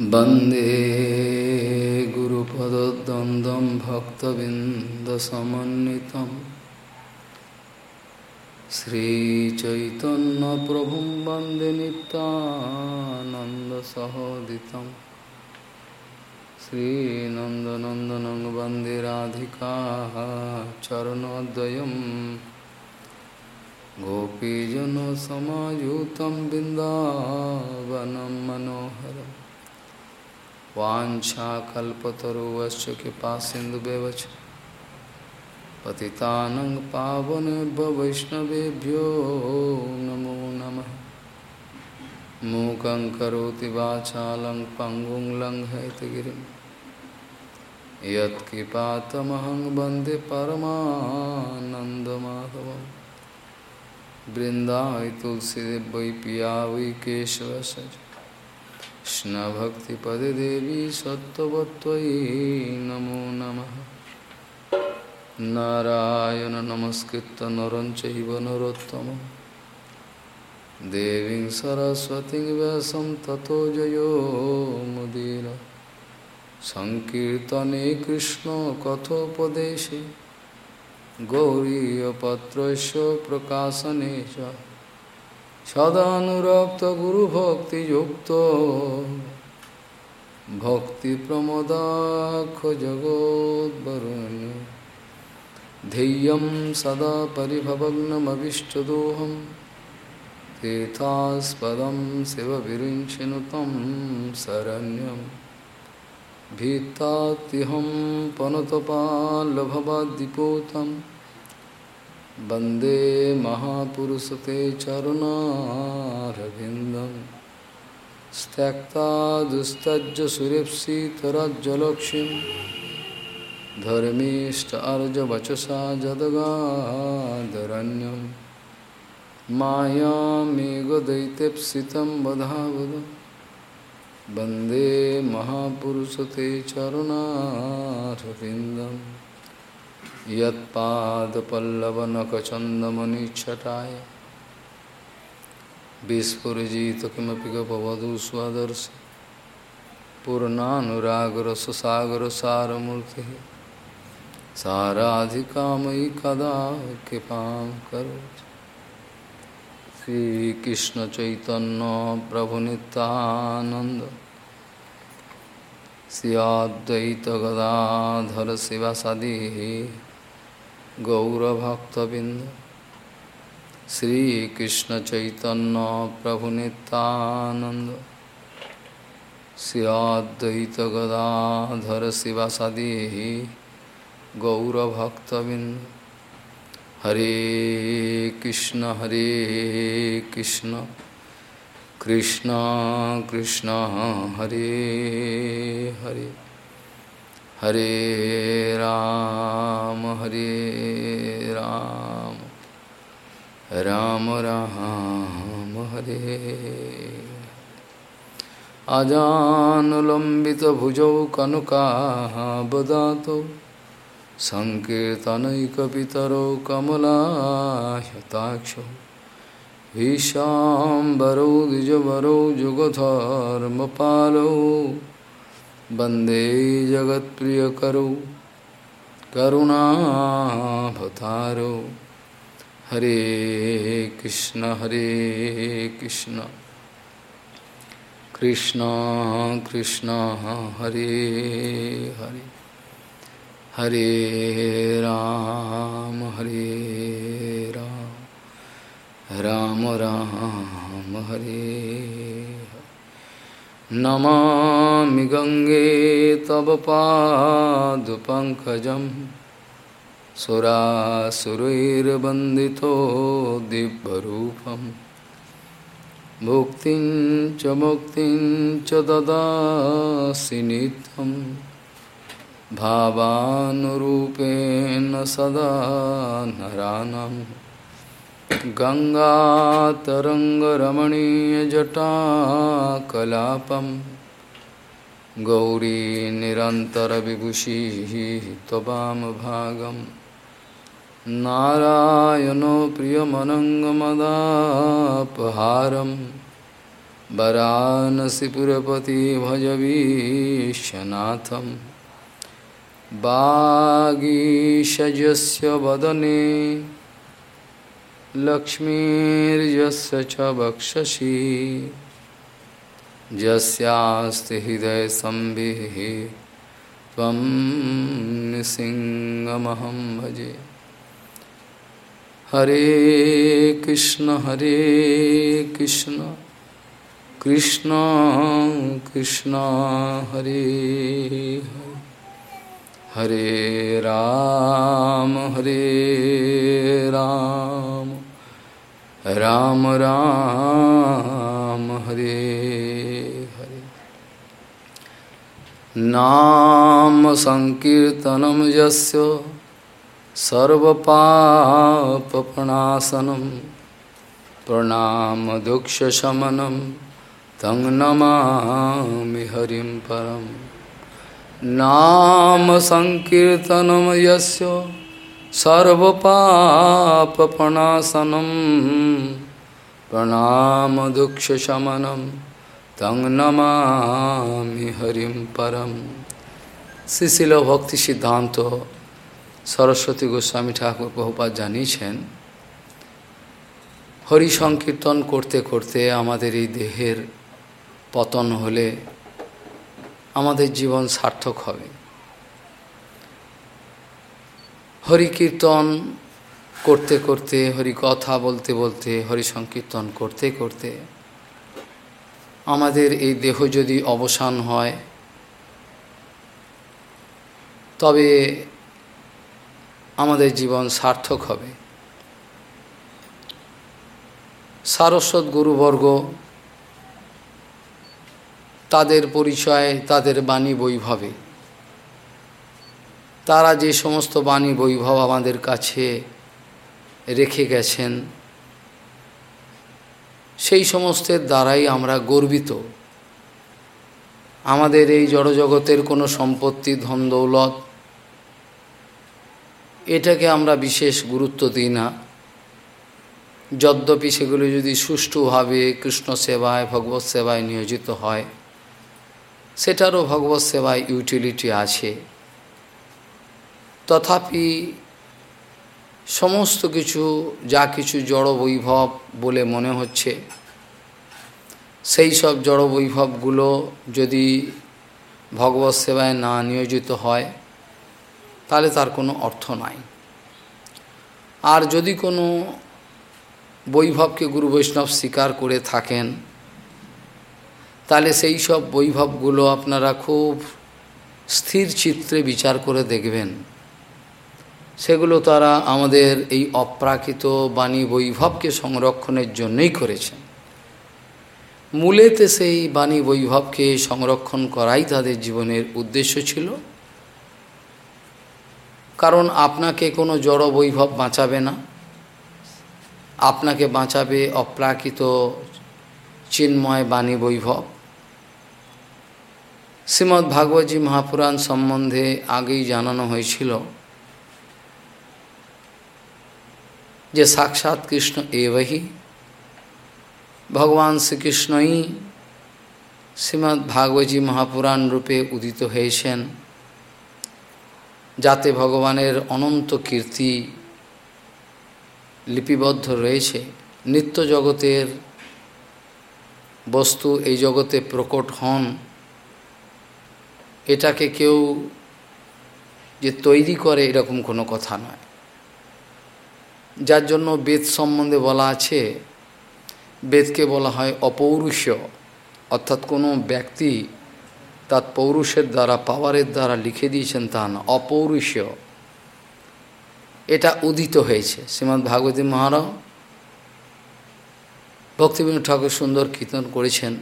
वंदे गुरुपदद्वन्द्वं भक्तबिन्दसमन्वितं श्रीचैतन्यप्रभुं वंदे नित्यानन्दसहोदितं श्रीनन्दनन्दनं वंदे राधिका चरणोद्वयं गोपीजनसमायुतं बिन्दावनं मनोहरम् वाछाकल्पतरुवश्च कृपा सिन्धुव्यवच पतितानं पावनेभ्य वैष्णवेभ्यो नमो नमः। मूकं करोति वाचालं पङ्गुं लङ्घयतगिरिं। यत्कृपातमहं वंदे परमानन्दमाधवं बृन्दाय तुलसीदेव वै पिया वै केशवसज कृष्णभक्तिपदे देवी सत्त्ववत्त्वयि नमो नमः। नारायण नमस्कृत्य नरं चैव नरोत्तमं देवीं सरस्वतीं व्यासं ततो जयो मुदीर। सङ्कीर्तने कृष्णकथोपदेशे गौरीयपत्रस्य प्रकाशने च। सदानुरक्तगुरुभक्तियुक्तो भक्तिप्रमदाखजगोद्वरुण्य ध्येयं सदा परिभवग्नमविष्टदोहं तीर्थास्पदं शिवविरिञ्चिनु तं शरण्यं भीत्तात्यहं पनुतपाल्लभवाद्दिपूतम् वंदे महापुरुषते चरुणारविन्दं त्यक्ता दुस्तज्ज सुरेप्सितरज्जलक्ष्मीं धर्मीष्ट अर्जवचसा जदगादरण्यं मायामेघदैत्यप्सितं वधावद वंदे महापुरुषते चरुणारविन्दम्। यदपल्लवनकचंदमणिछटाय विस्फुजित किमपि गपवधु स्वदर्श पूर्णागर सुसागर सारमूर्ति साराधिकामयि कदा कृपा करो श्रीकृष्ण चैतन्य प्रभु नितानंद श्रियाद्वैत शिवासादी गौरभक्तबिंद श्रीकृष्ण चैतन्य प्रभु नित्यानंद सियाद्वैत गदाधर शिवासादि गौरभक्तबिंद हरे कृष्ण हरे कृष्ण। कृष्ण कृष्ण, हरे हरे। हरे राम हरे राम। राम राम हरे। अजानुलम्बितभुजौ कनुकाबदातौ सङ्कीर्तनैकपितरौ कमलायताक्षौ भीशाम्बरौ द्विजवरौ जुगधर्मपालौ वंदे जगत्प्रियकरौ करुणाभतारो हरे कृष्ण हरे कृष्ण। कृष्ण कृष्ण, हरे हरे। हरे राम हरे राम। राम राम, हरे नमामि गङ्गे तव पादपङ्कजं सुरासुरैर्वन्दितो दिव्यरूपं मुक्तिं च मुक्तिं च ददासि नित्यं भावानुरूपेण सदा नरानम् गङ्गातरङ्गरमणीयजटाकलापं गौरी निरन्तरविभूषिः त्ववामभागं नारायणो प्रियमनङ्गमदापहारं वरानसीपुरपति भजवीशनाथं वागीषजस्य वदने लक्ष्मीर्यस्य च वक्षसि यस्यास्ति हृदयसंविः त्वं निसिंहमहं भजे। हरे कृष्ण हरे कृष्ण। कृष्ण कृष्ण, हरे हरे। हरे राम हरे राम। राम राम, हरे हरे। नाम संकीर्तनम यस्य सर्वपापनाशनम प्रणाम दुख शमनम तंग नमा हरिम परम। नाम संकीर्तनम यस्य सर्वपापप्रणाशनं प्रणामदुःखशमनं तं नमामि हरिं परं শ্রীশিল ভক্তি সিদ্ধান্ত সরস্বতী গোস্বামী ঠাকুর বহুপাত জানিয়েছেন হরি সংকীর্তন করতে করতে আমাদের এই দেহের পতন হলে আমাদের জীবন সার্থক হবে হরি কীর্তন করতে করতে হরি কথা বলতে বলতে হরি সংকীর্তন করতে করতে, আমাদের এই দেহ যদি অবসান হয়, তবে আমাদের জীবন সার্থক হবে। সারস্বত গুরুবর্গ তাদের পরিচয়, তাদের বাণী বৈভবে। তারা যে সমস্ত বাণী বৈভব আমাদের কাছে রেখে গেছেন, সেই সমস্তের দ্বারাই আমরা গর্বিত। আমাদের এই জড়জগতের কোনো সম্পত্তি, ধন, দৌলত, এটাকে আমরা বিশেষ গুরুত্ব দিই না। যদ্যপি সেগুলো যদি সুষ্ঠুভাবে কৃষ্ণ সেবায়, ভগবত সেবায় নিয়োজিত হয়, সেটারও ভগবত সেবায় ইউটিলিটি আছে। তথাপি সমস্ত কিছু, যা কিছু জড় বৈভব বলে মনে হচ্ছে, সেই সব জড় বৈভবগুলো যদি ভগবত সেবায় না নিয়োজিত হয়, তাহলে তার কোনো অর্থ নাই। আর যদি কোনো বৈভবকে গুরু বৈষ্ণব স্বীকার করে থাকেন, তাহলে সেই সব বৈভবগুলো আপনারা খুব স্থির চিত্রে বিচার করে দেখবেন। সেগুলো তারা আমাদের এই অপ্রাকৃত বাণী বৈভবকে সংরক্ষণের জন্যই করেছেন মূলেতে সেই বাণী বৈভবকে সংরক্ষণ করাই তাদের জীবনের উদ্দেশ্য ছিল। কারণ আপনাকে কোনো জড় বৈভব বাঁচাবে না। আপনাকে বাঁচাবে অপ্রাকৃত চিন্ময় বাণী বৈভব। শ্রীমৎ ভাগবতী মহাপুরাণ সম্বন্ধে আগেই জানানো হয়েছিল যে সাক্ষাৎ কৃষ্ণ এवही ভগবান শ্রীকৃষ্ণই শ্রীমৎ ভাগবতী মহাপুরাণ রূপে উদিত হয়েছেন, যাতে ভগবানের অনন্ত কীর্তি লিপিবদ্ধ রয়েছে। নিত্য জগতের বস্তু এই জগতে প্রকট হন। এটাকে কেউ যে তৈরি করে এরকম কোনো কথা নয়। যার জন্য বেদ সম্বন্ধে বলা আছে, বেদকে বলা হয় অপৌরুষ। অর্থাৎ কোনো ব্যক্তি তার পৌরুষের দ্বারা, পাওয়ারের দ্বারা লিখে দিয়েছেন তা না, অপৌরুষ। এটা উদিত হয়েছে। শ্রীমৎ ভাগবতী মহারাজ ভক্তিবিনোদ ঠাকুর সুন্দর কীর্তন করেছেন।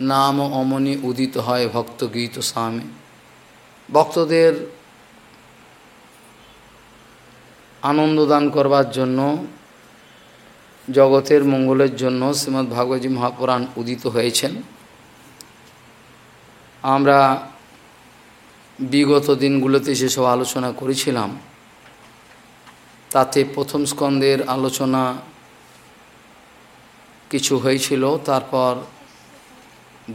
নাম অমনি উদিত হয় ভক্ত গীত স্বামী। ভক্তদের আনন্দ দান করবার জন্য, জগতের মঙ্গলের জন্য শ্রীমদ্ ভাগবতী মহাপুরাণ উদিত হয়েছেন। আমরা বিগত দিনগুলোতে সেসব আলোচনা করেছিলাম, তাতে প্রথম স্কন্দের আলোচনা কিছু হয়েছিল, তারপর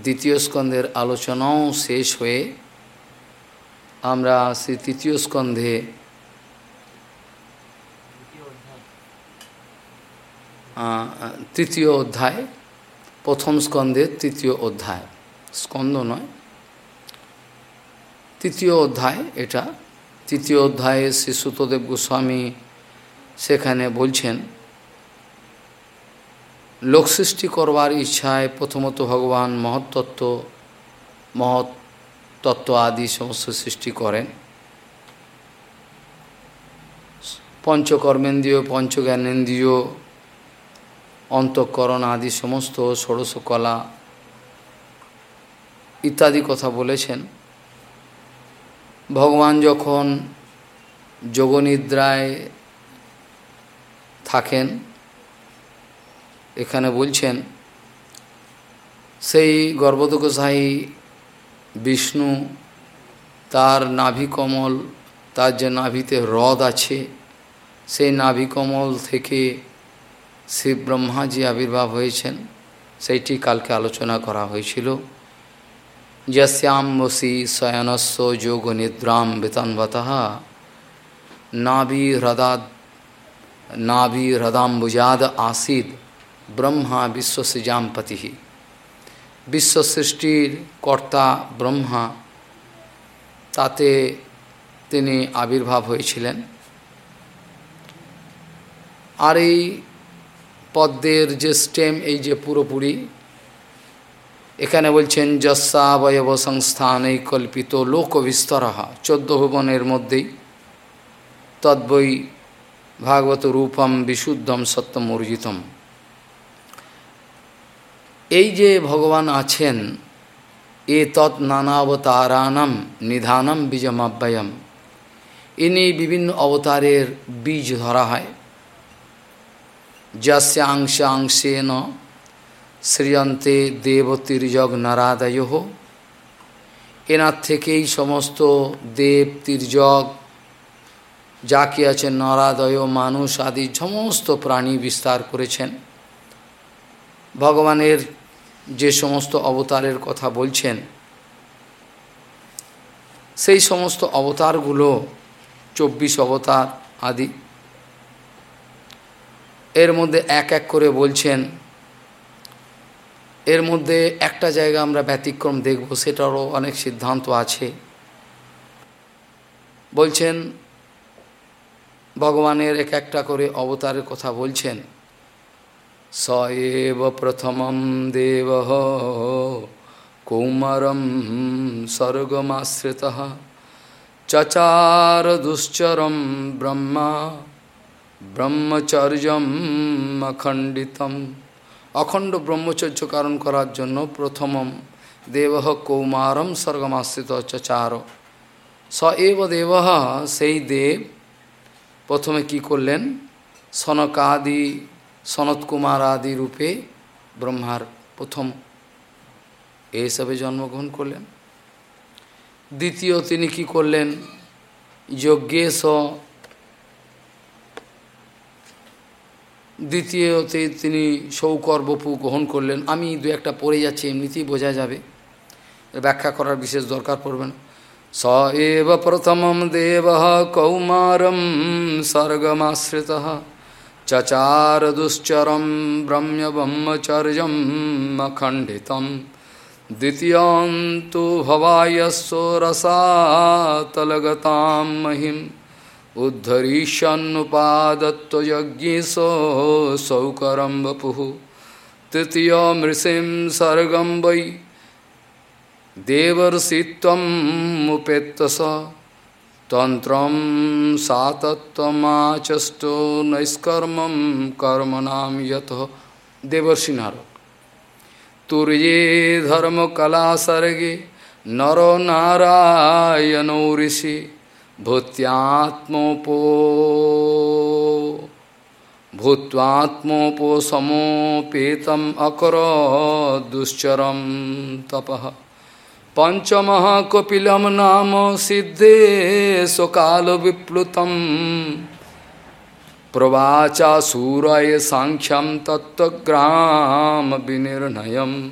দ্বিতীয় স্কন্ধের আলোচনাও শেষ হয়ে আমরা সেই তৃতীয় স্কন্ধে তৃতীয় অধ্যায়, প্রথম স্কন্ধের তৃতীয় অধ্যায়। স্কন্ধ নয়। তৃতীয় অধ্যায় এটা। তৃতীয় অধ্যায়ে শ্রী সুতদেব গোস্বামী সেখানে বলছেন, লোক সৃষ্টি করবার ইচ্ছায় প্রথমত ভগবান মহত্তত্ত্ব মহৎ তত্ত্ব আদি সমস্ত সৃষ্টি করেন। পঞ্চকর্মেন্দ্রীয়, পঞ্চজ্ঞানেন্দ্রীয় অন্তঃকরণ আদি সমস্ত ষোড়শ কলা ইত্যাদি কথা বলেছেন। ভগবান যখন যোগনিদ্রায় থাকেন, এখানে বলছেন, সেই গর্ভদগোসাই বিষ্ণু, তার নাভিকমল তার যে নাভিতে হ্রদ আছে, সেই নাভিকমল থেকে শিব ব্রহ্মাজি আবির্ভাব হয়েছেন, সেইটি কালকে আলোচনা করা হয়েছিল। যস্যাম্বসি শয়নস্য যোগ নিদ্রাম বেতনবত নাভি হ্রদাদ, নাভি হ্রদাম্বুজাদ আসিদ ব্রহ্মা বিশ্বসৃজাম্পতি বিশ্ব সৃষ্টির কর্তা ব্রহ্মা, তাতে তিনি আবির্ভাব হয়েছিলেন। আর এই পদ্মের যে স্টেম এই যে পুরোপুরি, এখানে বলছেন, যস্যাবয়ব সংস্থানে কল্পিত লোক বিস্তর চোদ্দ ভুবনের মধ্যেই। তদ্বৈ ভাগবত রূপম বিশুদ্ধম সত্যম অর্জিতম। এই যে ভগবান আছেন, এ তৎ নানাবতারানাম নিধানম বীজমাব্যয়ম। ইনি বিভিন্ন অবতারের বীজ ধরা হয়। যস্যাংশাংশেন শ্রিয়ন্তে দেবতীর্যগ নারাদয় এনার থেকেই সমস্ত দেব তির্যগ যা কি আছে নরাদয়, মানুষ আদি সমস্ত প্রাণী বিস্তার করেছেন। ভগবানের যে সমস্ত অবতারের কথা বলছেন, সেই সমস্ত অবতারগুলো চব্বিশ অবতার আদি এর মধ্যে এক এক করে বলছেন, এর মধ্যে একটা জায়গা আমরা ব্যতিক্রম দেখব, সেটারও অনেক সিদ্ধান্ত আছে। বলছেন, ভগবানের এক একটা করে অবতারের কথা বলছেন স প্রথম প্রথমম দেব কৌমারম স্বর্গমাশ্রিত, চচার দুশ্চরম ব্রহ্মা। ব্রহ্মচর্যম অখণ্ডিতম অখণ্ড ব্রহ্মচর্য কারণ করার জন্য প্রথমম দেব কৌমারম স্বর্গমাশ্রিত চচার। স এব দেব সেই দেব প্রথমে কি করলেন? সনকাদি সনত আদি রূপে ব্রহ্মার প্রথম এইসবে জন্মগ্রহণ করলেন। দ্বিতীয় তিনি কি করলেন? যজ্ঞেশ দ্বিতীয়তে তিনি সৌকর্বপু গ্রহণ করলেন। আমি দু একটা পড়ে যাচ্ছি, এমনিতেই বোঝা যাবে। ব্যাখ্যা করার বিশেষ দরকার পড়বে না। স এব প্রথমম দেব কৌমারম স্বর্গমাশ্রিত চচার দুশ্চরম ব্রহ্ম ব্রহ্মচর্যম অখণ্ডিতম। দ্বিতীয়ন্তু ভবায়স্য রসাতলগতাম মহিম। उद्धरीशन्नुपादत्तयज्ञेशो सौकरं वपुः तृतीयमृषिं सर्गं वै देवर्षित्वमुपेत्तस तन्त्रं सातत्वमाचष्टो नैष्कर्मं कर्म नाम यतः देवर्षिनारद तुर्ये धर्मकलासर्गे नरो नारायणो ऋषि। भूत्यात्मोपो। भूत्वात्मोपो समोपेतम अकर दुश्चरम तप। पंचम कपिलम नाम सिद्धे स्वकाल विप्लुतम प्रवाचा सूरय सांख्यम तत्वग्राम विनिर्णयम।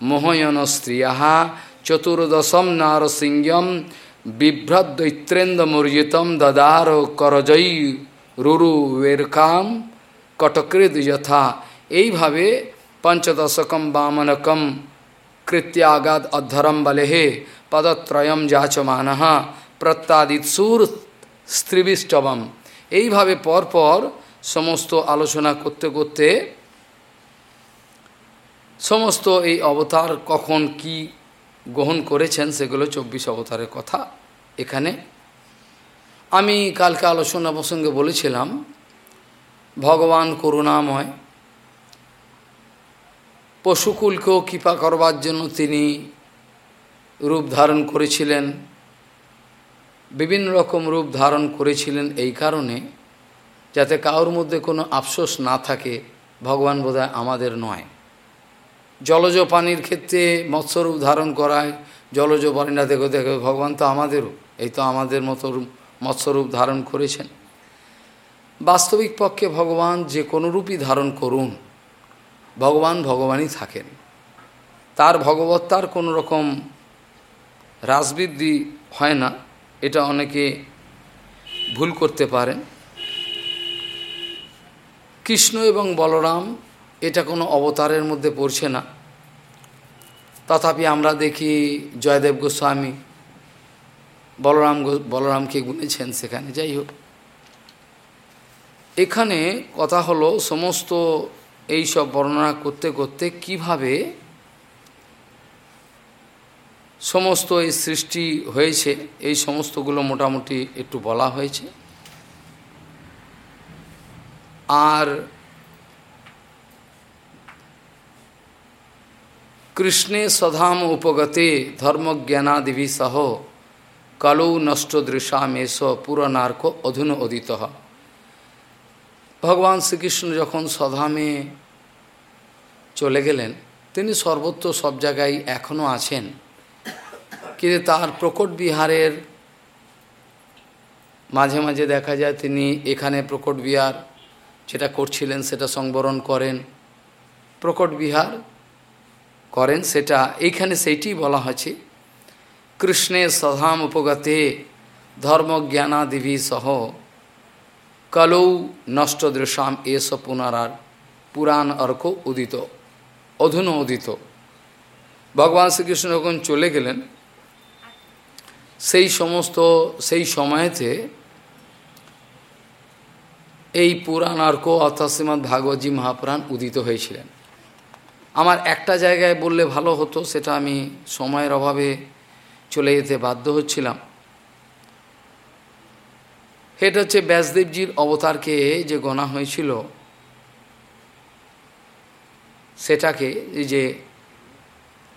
মোহয়ন স্ত্রিয়া চতুর্দশম নারসিংহম বিভ্রদ্দৈত্রেন্দ্রমূর্জিতম দদার করজৈ রুরু বেরকাম কটকৃত যথা এইভাবে পঞ্চদশকম বামনকম কৃত্যাগাদ অধ্যরম বলেহে পদত্রয়ম যাচমান প্রত্যাদিত সুর স্ত্রীবিষ্টবম। এইভাবে পরপর সমস্ত আলোচনা করতে করতে সমস্ত এই অবতার কখন কি গ্রহণ করেছেন সেগুলো চব্বিশ অবতারের কথা এখানে। আমি কালকে আলোচনা প্রসঙ্গে বলেছিলাম, ভগবান করুণাময়, পশুকুলকেও কৃপা করবার জন্য তিনি রূপ ধারণ করেছিলেন, বিভিন্ন রকম রূপ ধারণ করেছিলেন এই কারণে, যাতে কারোর মধ্যে কোনো আফসোস না থাকে, ভগবান বোধহয় আমাদের নয়। জলজ পানির ক্ষেত্রে মৎস্যরূপ ধারণ করায়, জলজ পানিটা দেখো দেখো, ভগবান তো আমাদেরও, এই তো আমাদের মতো মৎস্যরূপ ধারণ করেছেন। বাস্তবিক পক্ষে ভগবান যে কোনো রূপই ধারণ করুন, ভগবান ভগবানই থাকেন। তার ভগবত্তার কোনো রকম রাসবৃদ্ধি হয় না, এটা অনেকে ভুল করতে পারেন। কৃষ্ণ এবং বলরাম এটা কোনো অবতারের মধ্যে পড়ছে না। তথাপি আমরা দেখি জয়দেব গোস্বামী, বলরাম বলরামকে গুনেছেন সেখানে। যাই হোক, এখানে কথা হলো সমস্ত এই সব বর্ণনা করতে করতে কীভাবে সমস্ত এই সৃষ্টি হয়েছে, এই সমস্তগুলো মোটামুটি একটু বলা হয়েছে। আর কৃষ্ণে সধাম উপগতে ধর্মজ্ঞানাদিভি সহ কালৌ নষ্ট দৃশামেশ পুরনার্ক অধুন অদিত। ভগবান শ্রীকৃষ্ণ যখন সধামে চলে গেলেন, তিনি সর্বত্র সব জায়গায় এখনও আছেন। কিন্তু তার প্রকট বিহারের মাঝে মাঝে দেখা যায় তিনি এখানে প্রকট বিহার যেটা করছিলেন সেটা সংবরণ করেন। প্রকট বিহার করেন, সেটা এইখানে সেইটি বলা হয়েছে কৃষ্ণের সধাম উপগতে ধর্মজ্ঞানাদিভি সহ কলৌ নষ্ট দৃশ্যাম এস পুনরার পুরাণ অর্ক উদিত, অধুন উদিত। ভগবান শ্রীকৃষ্ণ যখন চলে গেলেন, সেই সমস্ত, সেই সময়েতে এই পুরাণ অর্ক অর্থাৎ শ্রীমৎ ভাগবতী মহাপুরাণ উদিত হয়েছিলেন। আমার একটা জায়গায় বললে ভালো হতো, সেটা আমি সময়ের অভাবে চলে যেতে বাধ্য হচ্ছিলাম। এটা হচ্ছে ব্যাসদেবজির অবতারকে যে গণা হয়েছিল, সেটাকে যে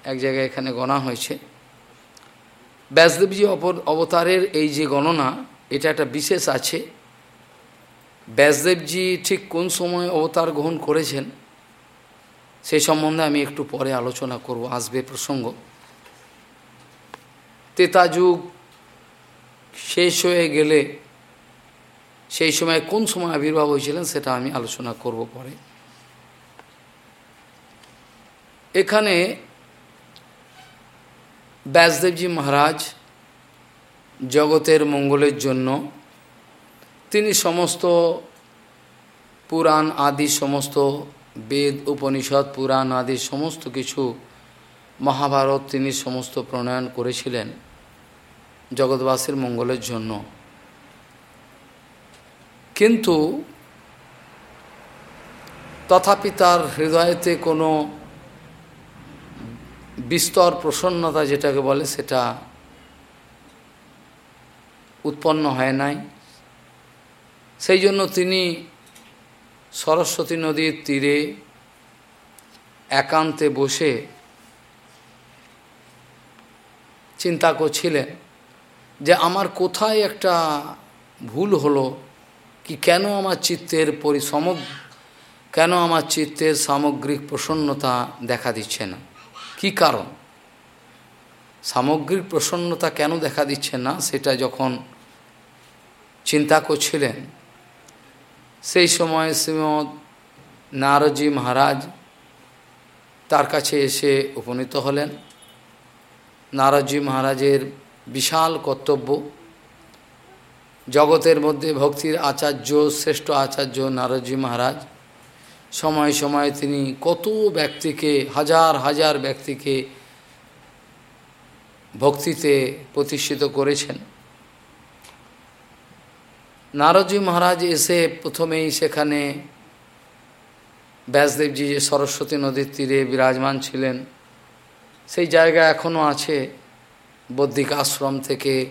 এক জায়গায় এখানে গণা হয়েছে। ব্যাসদেবজি অপর অবতারের এই যে গণনা, এটা একটা বিশেষ আছে। ব্যাসদেবজি ঠিক কোন সময় অবতার গ্রহণ করেছেন? সেই সম্বন্ধে আমি একটু পরে আলোচনা করব, আসবে প্রসঙ্গ। তেতা যুগ শেষ হয়ে গেলে সেই সময় কোন সময় আবির্ভাব হয়েছিলেন সেটা আমি আলোচনা করব পরে। এখানে ব্যাসদেবজি মহারাজ জগতের মঙ্গলের জন্য তিনি সমস্ত পুরাণ আদি সমস্ত বেদ, উপনিষদ, পুরাণ আদি সমস্ত কিছু মহাভারত তিনি সমস্ত প্রণয়ন করেছিলেন জগৎবাসীর মঙ্গলের জন্য। কিন্তু তথাপি তার হৃদয়েতে কোনো বিস্তর প্রসন্নতা যেটাকে বলে সেটা উৎপন্ন হয় নাই। সেই জন্য তিনি সরস্বতী নদীর তীরে একান্তে বসে চিন্তা করছিলেন যে আমার কোথায় একটা ভুল হলো, কি কেন আমার চিত্তের পরিসম কেন আমার চিত্তের সামগ্রিক প্রসন্নতা দেখা দিচ্ছে না? কি কারণ? সামগ্রিক প্রসন্নতা কেন দেখা দিচ্ছে না? সেটা যখন চিন্তা করছিলেন সেই সময় শ্রীমৎ নারজি মহারাজ তার কাছে এসে উপনীত হলেন। নারদজি মহারাজের বিশাল কর্তব্য, জগতের মধ্যে ভক্তির আচার্য, শ্রেষ্ঠ আচার্য নারজি মহারাজ। সময় সময় তিনি কত ব্যক্তিকে, হাজার হাজার ব্যক্তিকে ভক্তিতে প্রতিষ্ঠিত করেছেন। নারদজি মহারাজ এসে প্রথমেই সেখানে ব্যাসদেবজি যে সরস্বতী নদীর তীরে বিরাজমান ছিলেন, সেই জায়গা এখনও আছে বৌদ্ধিক আশ্রম থেকে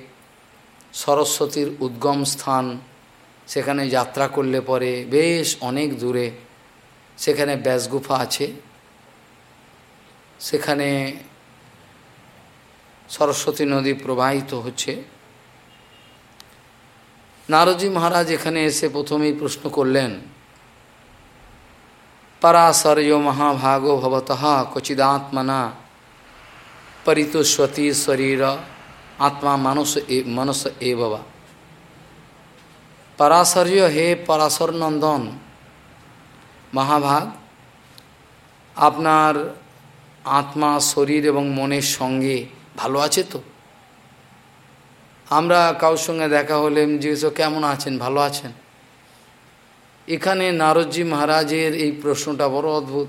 সরস্বতীর উদ্গম স্থান। সেখানে যাত্রা করলে পরে বেশ অনেক দূরে সেখানে ব্যাসগুফা আছে। সেখানে সরস্বতী নদী প্রবাহিত হচ্ছে। নারদজি মহারাজ এখানে এসে প্রথমেই প্রশ্ন করলেন, পরাশর্য মহাভাগ ভবত কচিদাত্মনা পরিতোস্বতী শরীর আত্মা মানস মনস এ বাবা পরাশর্য হে পরাশর নন্দন মহাভাগ, আপনার আত্মা, শরীর এবং মনের সঙ্গে ভালো আছে তো? আমরা কারোর সঙ্গে দেখা হলে জিজ্ঞেস কেমন আছেন? ভালো আছেন? এখানে নারদজি মহারাজের এই প্রশ্নটা বড় অদ্ভুত।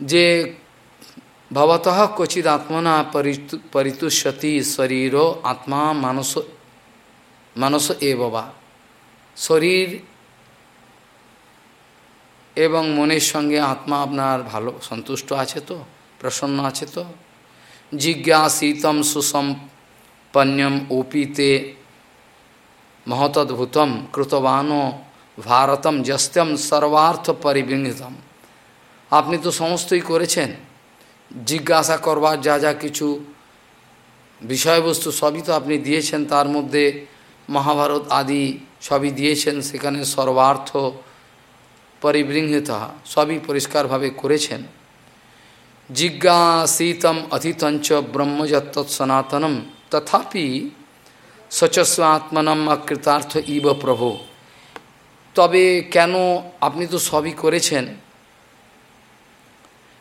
যে, ভবত ক্বচিত আত্মনা পরিতুষ্যতি শরীর আত্মা মানস মানস এ বাবা শরীর এবং মনের সঙ্গে আত্মা আপনার ভালো, সন্তুষ্ট আছে তো? প্রসন্ন আছে তো? জিজ্ঞাসিতম সুসম্পন্যম ওপিতে মহতদ্ভুতম কৃতবানো ভারতম যস্ত্যম সর্বার্থ পরিবৃঙ্গিতম আপনি তো সমস্তই করেছেন। জিজ্ঞাসা করবার যা যা কিছু বিষয়বস্তু সবই তো আপনি দিয়েছেন, তার মধ্যে মহাভারত আদি সবই দিয়েছেন, সেখানে সর্বার্থ পরিবৃঙ্গিত সবই পরিষ্কারভাবে করেছেন। জিজ্ঞাসিতম অথিতঞ্চ ব্রহ্মযত্ত সনাতনম তথাপি সচস্ব আত্মনম অকৃতার্থ ইব প্রভু তবে কেন আপনি তো সবই করেছেন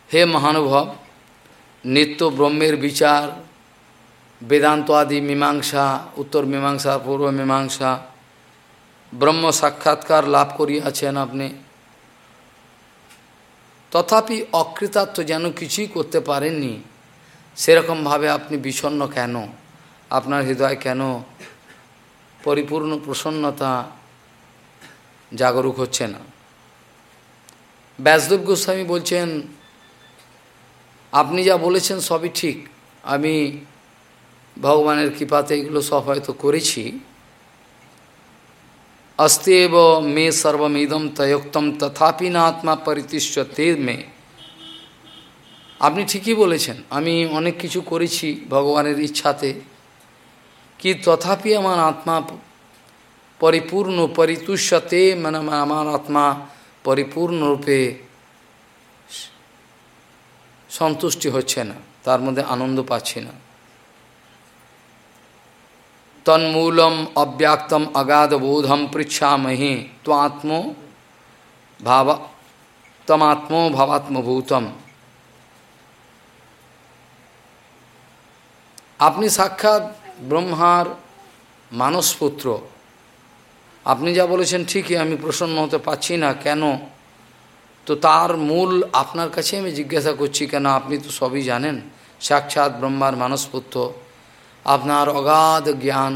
হে মহানুভব নিত্য ব্রহ্মের বিচার বেদান্ত আদি মীমাংসা উত্তর মীমাংসা পূর্ব মীমাংসা ব্রহ্ম সাক্ষাৎকার লাভ করিয়াছেন আপনি তথাপি অকৃতার্থ যেন কিছুই করতে পারেননি। সেরকমভাবে আপনি বিষণ্ন কেন? আপনার হৃদয় কেন পরিপূর্ণ প্রসন্নতা জাগরুক হচ্ছে না? ব্যাসদেব গোস্বামী বলছেন, আপনি যা বলেছেন সবই ঠিক। আমি ভগবানের কৃপাতে এগুলো সব হয়তো করেছি। অস্তেব মে সর্বমিদম তয়োক্তম তথাপি না আত্মা পরিতিষ্ঠ তে মে আপনি ঠিকই বলেছেন আমি অনেক কিছু করেছি ভগবানের ইচ্ছাতে কি তথাপি আমার আত্মা পরিপূর্ণ পরিতুষ্যতে মানে আমার আত্মা পরিপূর্ণরূপে সন্তুষ্টি হচ্ছে না তার মধ্যে আনন্দ পাচ্ছি না তন্মূলম অব্যাক্তম অগাধ বোধম পৃচ্ছামহি ত্বাত্ম ভাব তমাত্ম ভাবাত্মভূতম আপনি সাক্ষাৎ ব্রহ্মার মানসপুত্র আপনি যা বলেছেন ঠিকই আমি প্রসন্ন হতে পারছি না কেন তো তার মূল আপনার কাছে আমি জিজ্ঞাসা করছি কেন আপনি তো সবই জানেন সাক্ষাৎ ব্রহ্মার মানসপুত্র আপনার অগাধ জ্ঞান।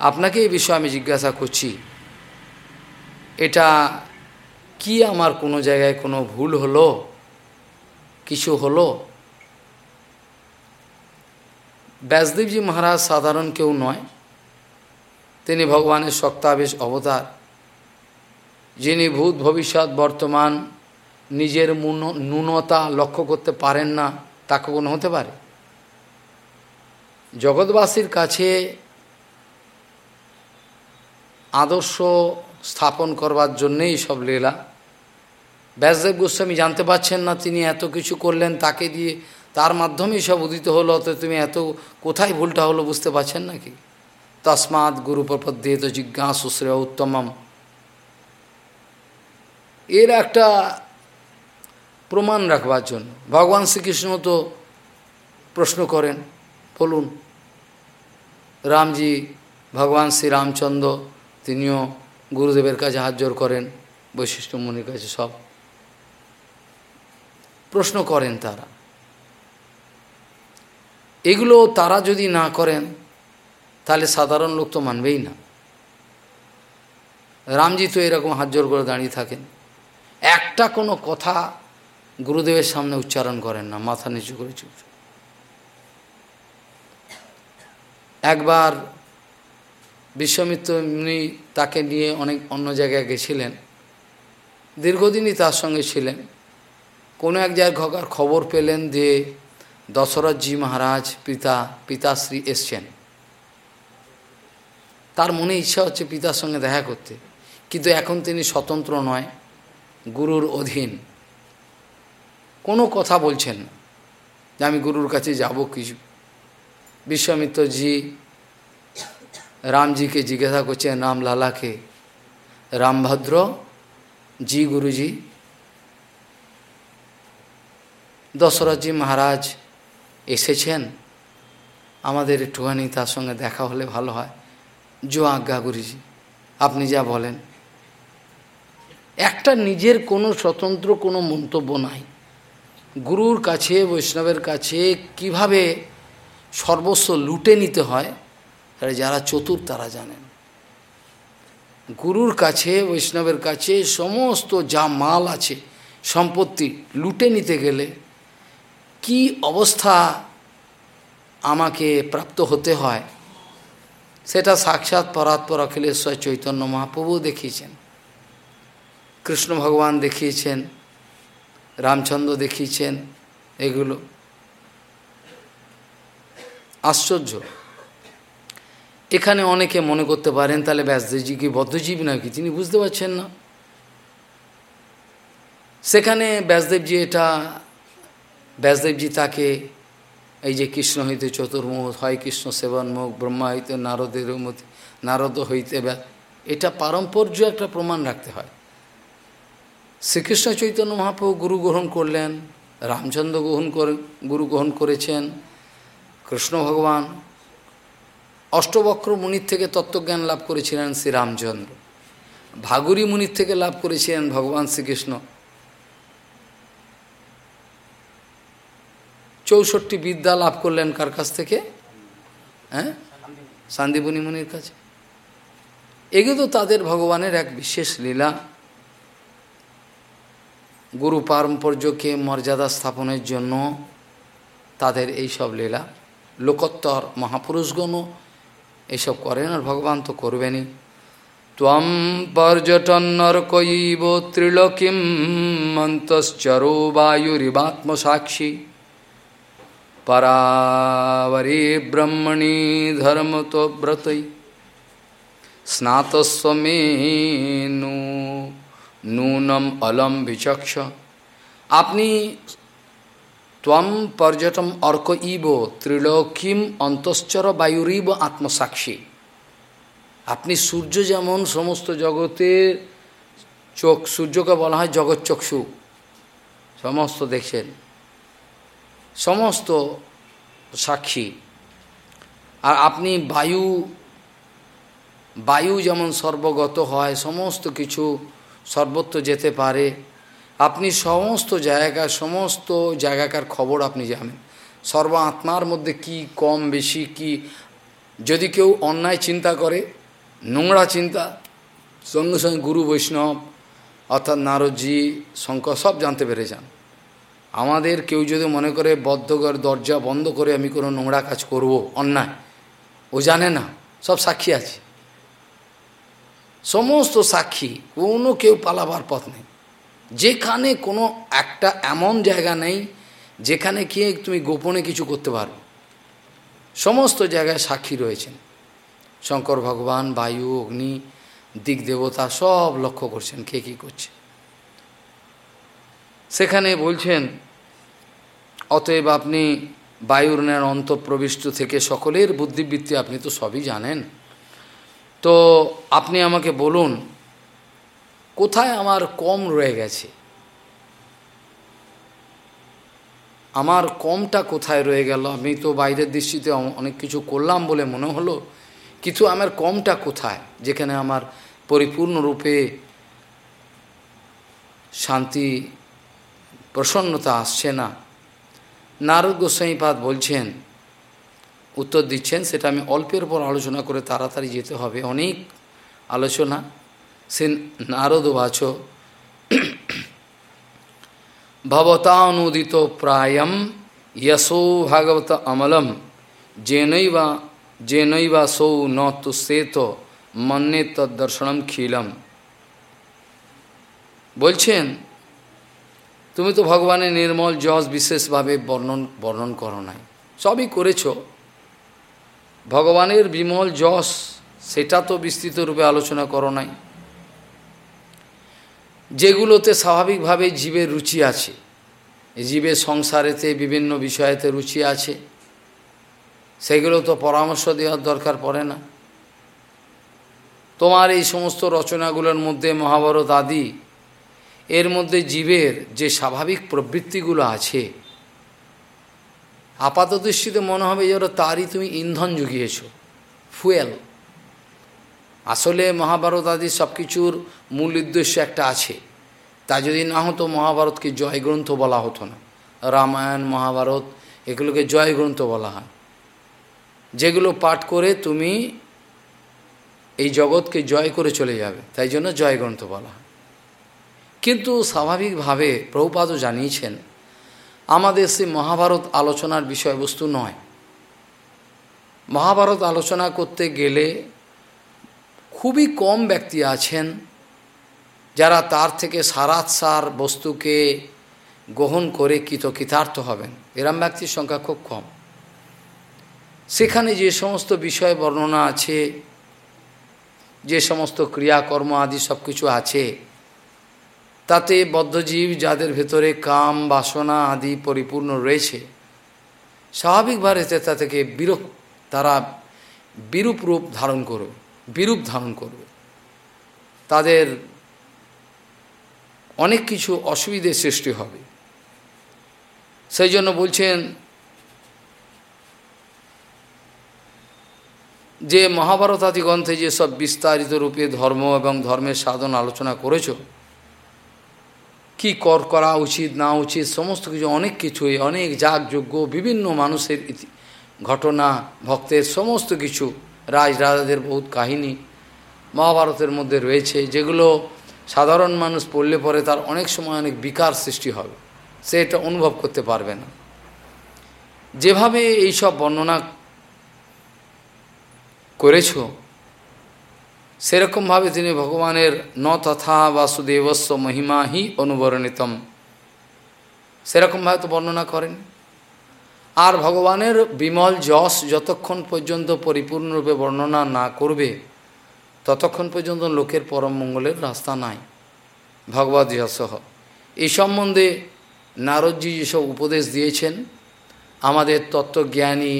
আপনাকে এই বিষয়ে আমি জিজ্ঞাসা করছি, এটা কি আমার কোনো জায়গায় কোনো ভুল হলো? কিছু হলো? ব্যাসদেবজি মহারাজ সাধারণ কেউ নয়। তিনি ভগবানের শক্তাবেশ অবতার, যিনি ভূত ভবিষ্যৎ বর্তমান নিজের ন্যূনতা লক্ষ্য করতে পারেন না, তা কোনো হতে পারে? জগৎবাসীর কাছে আদর্শ স্থাপন করবার জন্যেই সব লীলা। ব্যাসদেব গোস্বামী জানতে পারছেন না তিনি এত কিছু করলেন, তাকে দিয়ে তার মাধ্যমেই সব উদিত হলো তো তুমি এত কোথায় ভুলটা হলো বুঝতে পারছেন নাকি? তসমাৎ প্রপদ্যেত জিজ্ঞাসু শ্রেয় উত্তমম। এর একটা প্রমাণ রাখবার জন্য। ভগবান শ্রীকৃষ্ণ তো প্রশ্ন করেন, বলুন। রামজি, ভগবান শ্রী রামচন্দ্র, তিনিও গুরুদেবের কাছে হাত জোর করেন বৈশিষ্ট্য মুনির কাছে সব। প্রশ্ন করেন তারা, এগুলো তারা যদি না করেন, তাহলে সাধারণ লোক তো মানবেই না। রামজি তো এরকম হাত জোর করে দাঁড়িয়ে থাকেন। একটা কোনো কথা গুরুদেবের সামনে উচ্চারণ করেন না, মাথা নিচু করে চুপ। একবার বিশ্বমিত্র উনি তাকে নিয়ে অনেক অন্য জায়গায় গেছিলেন। দীর্ঘদিনই তার সঙ্গে ছিলেন। কোনো এক জায়গায় খবর পেলেন যে দশরথজি মহারাজ পিতা, পিতাশ্রী এসছেন। তার মনে ইচ্ছা হচ্ছে পিতার সঙ্গে দেখা করতে। কিন্তু এখন তিনি স্বতন্ত্র নয়, গুরুর অধীন। কোনো কথা বলছেন না যে আমি গুরুর কাছে যাব কিছু বিশ্বমিত্রজি রামজিকে জিজ্ঞাসা করছেন রামলালাকে রামভদ্র জি গুরুজি দশরথজি মহারাজ এসেছেন আমাদের একটুখানি তার সঙ্গে দেখা হলে ভালো হয় জো আজ্ঞা গুরুজি আপনি যা বলেন একটা নিজের কোনো স্বতন্ত্র কোনো মন্তব্য নাই গুরুর কাছে বৈষ্ণবের কাছে কীভাবে সর্বস্ব লুটে নিতে হয় যারা চতুর তারা জানেন। গুরুর কাছে, বৈষ্ণবের কাছে সমস্ত যা মাল আছে, সম্পত্তি লুটে নিতে গেলে কি অবস্থা আমাকে প্রাপ্ত হতে হয়? সেটা সাক্ষাৎ পরাৎপর অখিলেশ্বর চৈতন্য মহাপ্রভু দেখিয়েছেন। কৃষ্ণ ভগবান দেখিয়েছেন, রামচন্দ্র দেখিয়েছেন, এগুলো আশ্চর্য। এখানে অনেকে মনে করতে পারেন, তাহলে ব্যাসদেবজি কি বদ্ধজীব নাকি? তিনি বুঝতে পারছেন না। সেখানে ব্যাসদেবজি এটা, ব্যাসদেবজি তাকে, এই যে কৃষ্ণ হইতে চতুর্মুখ, হয় কৃষ্ণ সেবন মুখ ব্রহ্মা হইতে নারদের নারদ হইতে এটা পারম্পর্য একটা প্রমাণ রাখতে হয়। শ্রীকৃষ্ণ চৈতন্য মহাপ্রভু গুরু গ্রহণ করলেন, রামচন্দ্র গ্রহণ করে, গুরু গ্রহণ করেছেন কৃষ্ণ ভগবান অষ্টবক্র মুনির থেকে তত্ত্বজ্ঞান লাভ করেছিলেন শ্রী রামচন্দ্র। ভাগুরি মুনির থেকে লাভ করেছিলেন ভগবান শ্রীকৃষ্ণ। চৌষট্টি বিদ্যা লাভ করলেন কার কাছ থেকে? হ্যাঁ? সান্দিবনী মুনির কাছে। এগুলো তো তাদের ভগবানের এক বিশেষ লীলা। গুরু পারম্পর্যকে মর্যাদা স্থাপনের জন্য তাদের এই সব লীলা। লোকোত্তর মহাপুরুষগণও এসব করেন আর ভগবান তো করবেনই। ত্বম পর্যটনর্কৈব ত্রিলোকিম মন্তশ্চরো বায়ুরিবাত্মসাক্ষী। পরাবরে ব্রহ্মণি ধর্ম তো ব্রতই স্নাতস্বমেনু নূনম অলম বিচক্ষ আপনি ত্বম পর্যটন অর্ক ইব ত্রিলোকিম অন্তশ্চর বায়ুরিব আত্মসাক্ষী। আপনি সূর্য যেমন সমস্ত জগতের চোখ, সূর্যকে বলা হয় জগৎ চক্ষু সমস্ত দেখছেন। সমস্ত সাক্ষী। আর আপনি বায়ু বায়ু যেমন সর্বগত হয়, সমস্ত কিছু সর্বত্র যেতে পারে। আপনি সমস্ত জায়গার সমস্ত জায়গাকার খবর আপনি জানেন। সর্ব আত্মার মধ্যে কি কম বেশি, কি? যদি কেউ অন্যায় চিন্তা করে, নোংরা চিন্তা, সঙ্গে সঙ্গে গুরু বৈষ্ণব, অর্থাৎ নারদজি, শঙ্কর, সব জানতে পেরে যান। আমাদের কেউ যদি মনে করে, বদ্ধ করে দরজা বন্ধ করে আমি কোনো নোংরা কাজ করব, অন্যায়, ও জানে না, সব সাক্ষী আছে। সমস্ত সাক্ষী, কোনো কেউ পালাবার পথ নেই। যেখানে কোনো একটা এমন জায়গা নেই যেখানে কি তুমি গোপনে কিছু করতে পারো। সমস্ত জায়গায় সাক্ষী রয়েছেন। শঙ্কর ভগবান, বায়ু, অগ্নি, দিক দেবতা সব লক্ষ্য করছেন কে কী করছে। সেখানে বলছেন, অতএব আপনি বায়ুর ন্যার অন্তঃপ্রবিষ্ট থেকে সকলের বুদ্ধিবৃত্তি আপনি তো সবই জানেন। তো আপনি আমাকে বলুন কোথায় আমার কম রয়ে গেছে? আমার কমটা কোথায় রয়ে গেল? আমি তো বাইরের দৃষ্টিতে অনেক কিছু করলাম বলে মনে হলো। কিন্তু আমার কমটা কোথায়? যেখানে আমার পরিপূর্ণরূপে শান্তি, প্রসন্নতা আসছে না। নারদ গোস্বাইপাদ বলছেন, উত্তর দিচ্ছেন, সেটা আমি অল্পের পর আলোচনা করে তাড়াতাড়ি যেতে হবে। অনেক আলোচনা। সে নারদ বাচ ভবতানুদিত প্রায়ম যশো ভাগবত অমলম যেনৈবা যেনৈবা সৌ ন তুষ্যেত মন্যে তদ্দর্শনম খিলম বলছেন তুমি তো ভগবানের নির্মল যশ বিশেষভাবে বর্ণন বর্ণন করো নাই সবই করেছ ভগবানের বিমল যশ সেটা তো বিস্তৃত রূপে আলোচনা করো নাই যেগুলোতে স্বাভাবিকভাবে জীবের রুচি আছে। জীবের সংসারেতে বিভিন্ন বিষয়েতে রুচি আছে। সেগুলো তো পরামর্শ দেওয়ার দরকার পড়ে না। তোমার এই সমস্ত রচনাগুলোর মধ্যে মহাভারত আদি, এর মধ্যে জীবের যে স্বাভাবিক প্রবৃত্তিগুলো আছে আপাত দৃষ্টিতে মনে হবে যে তারই তুমি ইন্ধন জুগিয়েছ, ফুয়েল। আসলে মহাভারত আদি সব কিছুর মূল উদ্দেশ্য একটা আছে। তা যদি না হতো মহাভারতকে জয় গ্রন্থ বলা হতো না। রামায়ণ, মহাভারত, এগুলোকে জয় গ্রন্থ বলা হয়। যেগুলো পাঠ করে তুমি এই জগৎকে জয় করে চলে যাবে, তাই জন্য জয় গ্রন্থ বলা হয়। কিন্তু স্বাভাবিকভাবে প্রভুপাদও জানিয়েছেন, আমাদের সে মহাভারত আলোচনার বিষয়বস্তু নয়। মহাভারত আলোচনা করতে গেলে খুবই কম ব্যক্তি আছেন যারা তার থেকে সারাৎসার বস্তুকে গ্রহণ করে কৃতকৃতার্থ হবেন। এরম ব্যক্তির সংখ্যা খুব কম। সেখানে যে সমস্ত বিষয় বর্ণনা আছে, যে সমস্ত ক্রিয়াকর্ম আদি সব কিছু আছে, তাতে বদ্ধজীব যাদের ভেতরে কাম, বাসনা আদি পরিপূর্ণ রয়েছে, স্বাভাবিকভাবে থেকে বিরূপ, তারা বিরূপ রূপ ধারণ করবে বিরূপ ধারণ করবে। তাদের অনেক কিছু অসুবিধে সৃষ্টি হবে। সেই জন্য বলছেন যে মহাভারত আদি গ্রন্থে যেসব বিস্তারিত রূপে ধর্ম এবং ধর্মের সাধন আলোচনা করেছ, কি কর করা উচিত না উচিত, সমস্ত কিছু অনেক কিছুই অনেক যাগযোগ্য বিভিন্ন মানুষের ঘটনা, ভক্তের সমস্ত কিছু রাজ রাজাদের বহুত কাহিনী মহাভারতের মধ্যে রয়েছে, যেগুলো সাধারণ মানুষ পড়লে পরে তার অনেক সময় অনেক বিকার সৃষ্টি হবে। সে এটা অনুভব করতে পারবে না। যেভাবে এইসব বর্ণনা করেছ, সেরকমভাবে তিনি ভগবানের ন তথা বাসুদেবস্ব মহিমা হি অনুবর্ণিতম। সেরকমভাবে তো বর্ণনা করেন আর ভগবানের বিমল যশ যতক্ষণ পর্যন্ত পরিপূর্ণরূপে বর্ণনা না করবে, ততক্ষণ পর্যন্ত লোকের পরম মঙ্গলের রাস্তা নাই। ভগবত যশহ এই সম্বন্ধে নারদজি যেসব উপদেশ দিয়েছেন, আমাদের তত্ত্বজ্ঞানী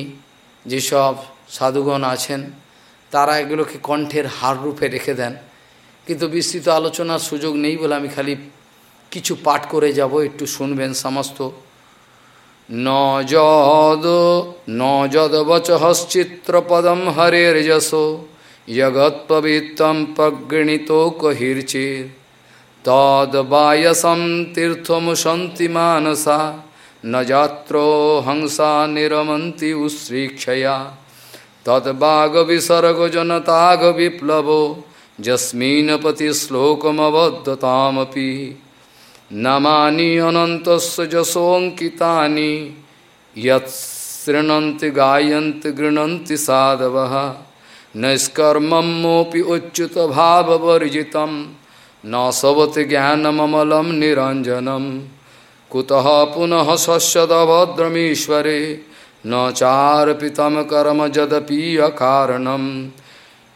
যেসব সাধুগণ আছেন, তারা এগুলোকে কণ্ঠের হার রূপে রেখে দেন। কিন্তু বিস্তৃত আলোচনার সুযোগ নেই বলে আমি খালি কিছু পাঠ করে যাব, একটু শুনবেন সমস্ত। ন যদ ন যদ বচহশ্চিত্রপদম হরের যশ জগৎপবিত্তম প্রগৃণীত কহির্চির তদ্বায়সম তীর্থমুসন্তি মানসা ন যাত্র হংসা নিরমন্তি উশ্রীক্ষয়া তদ্বাগবিসর্গজনতাগ বিপ্লব যস্মিনপতি नमानि अनन्तस्य जसोऽङ्कितानि यत्सृणन्ति गायन्ति, गृह्णन्ति साधवः। नैष्कर्मं मोऽपि उच्युतभाववर्जितं न सवति ज्ञानममलं निरञ्जनं। कुतः पुनः स्वस्यदभद्रमीश्वरे न चार्पितं कर्म यदपि अकारणम्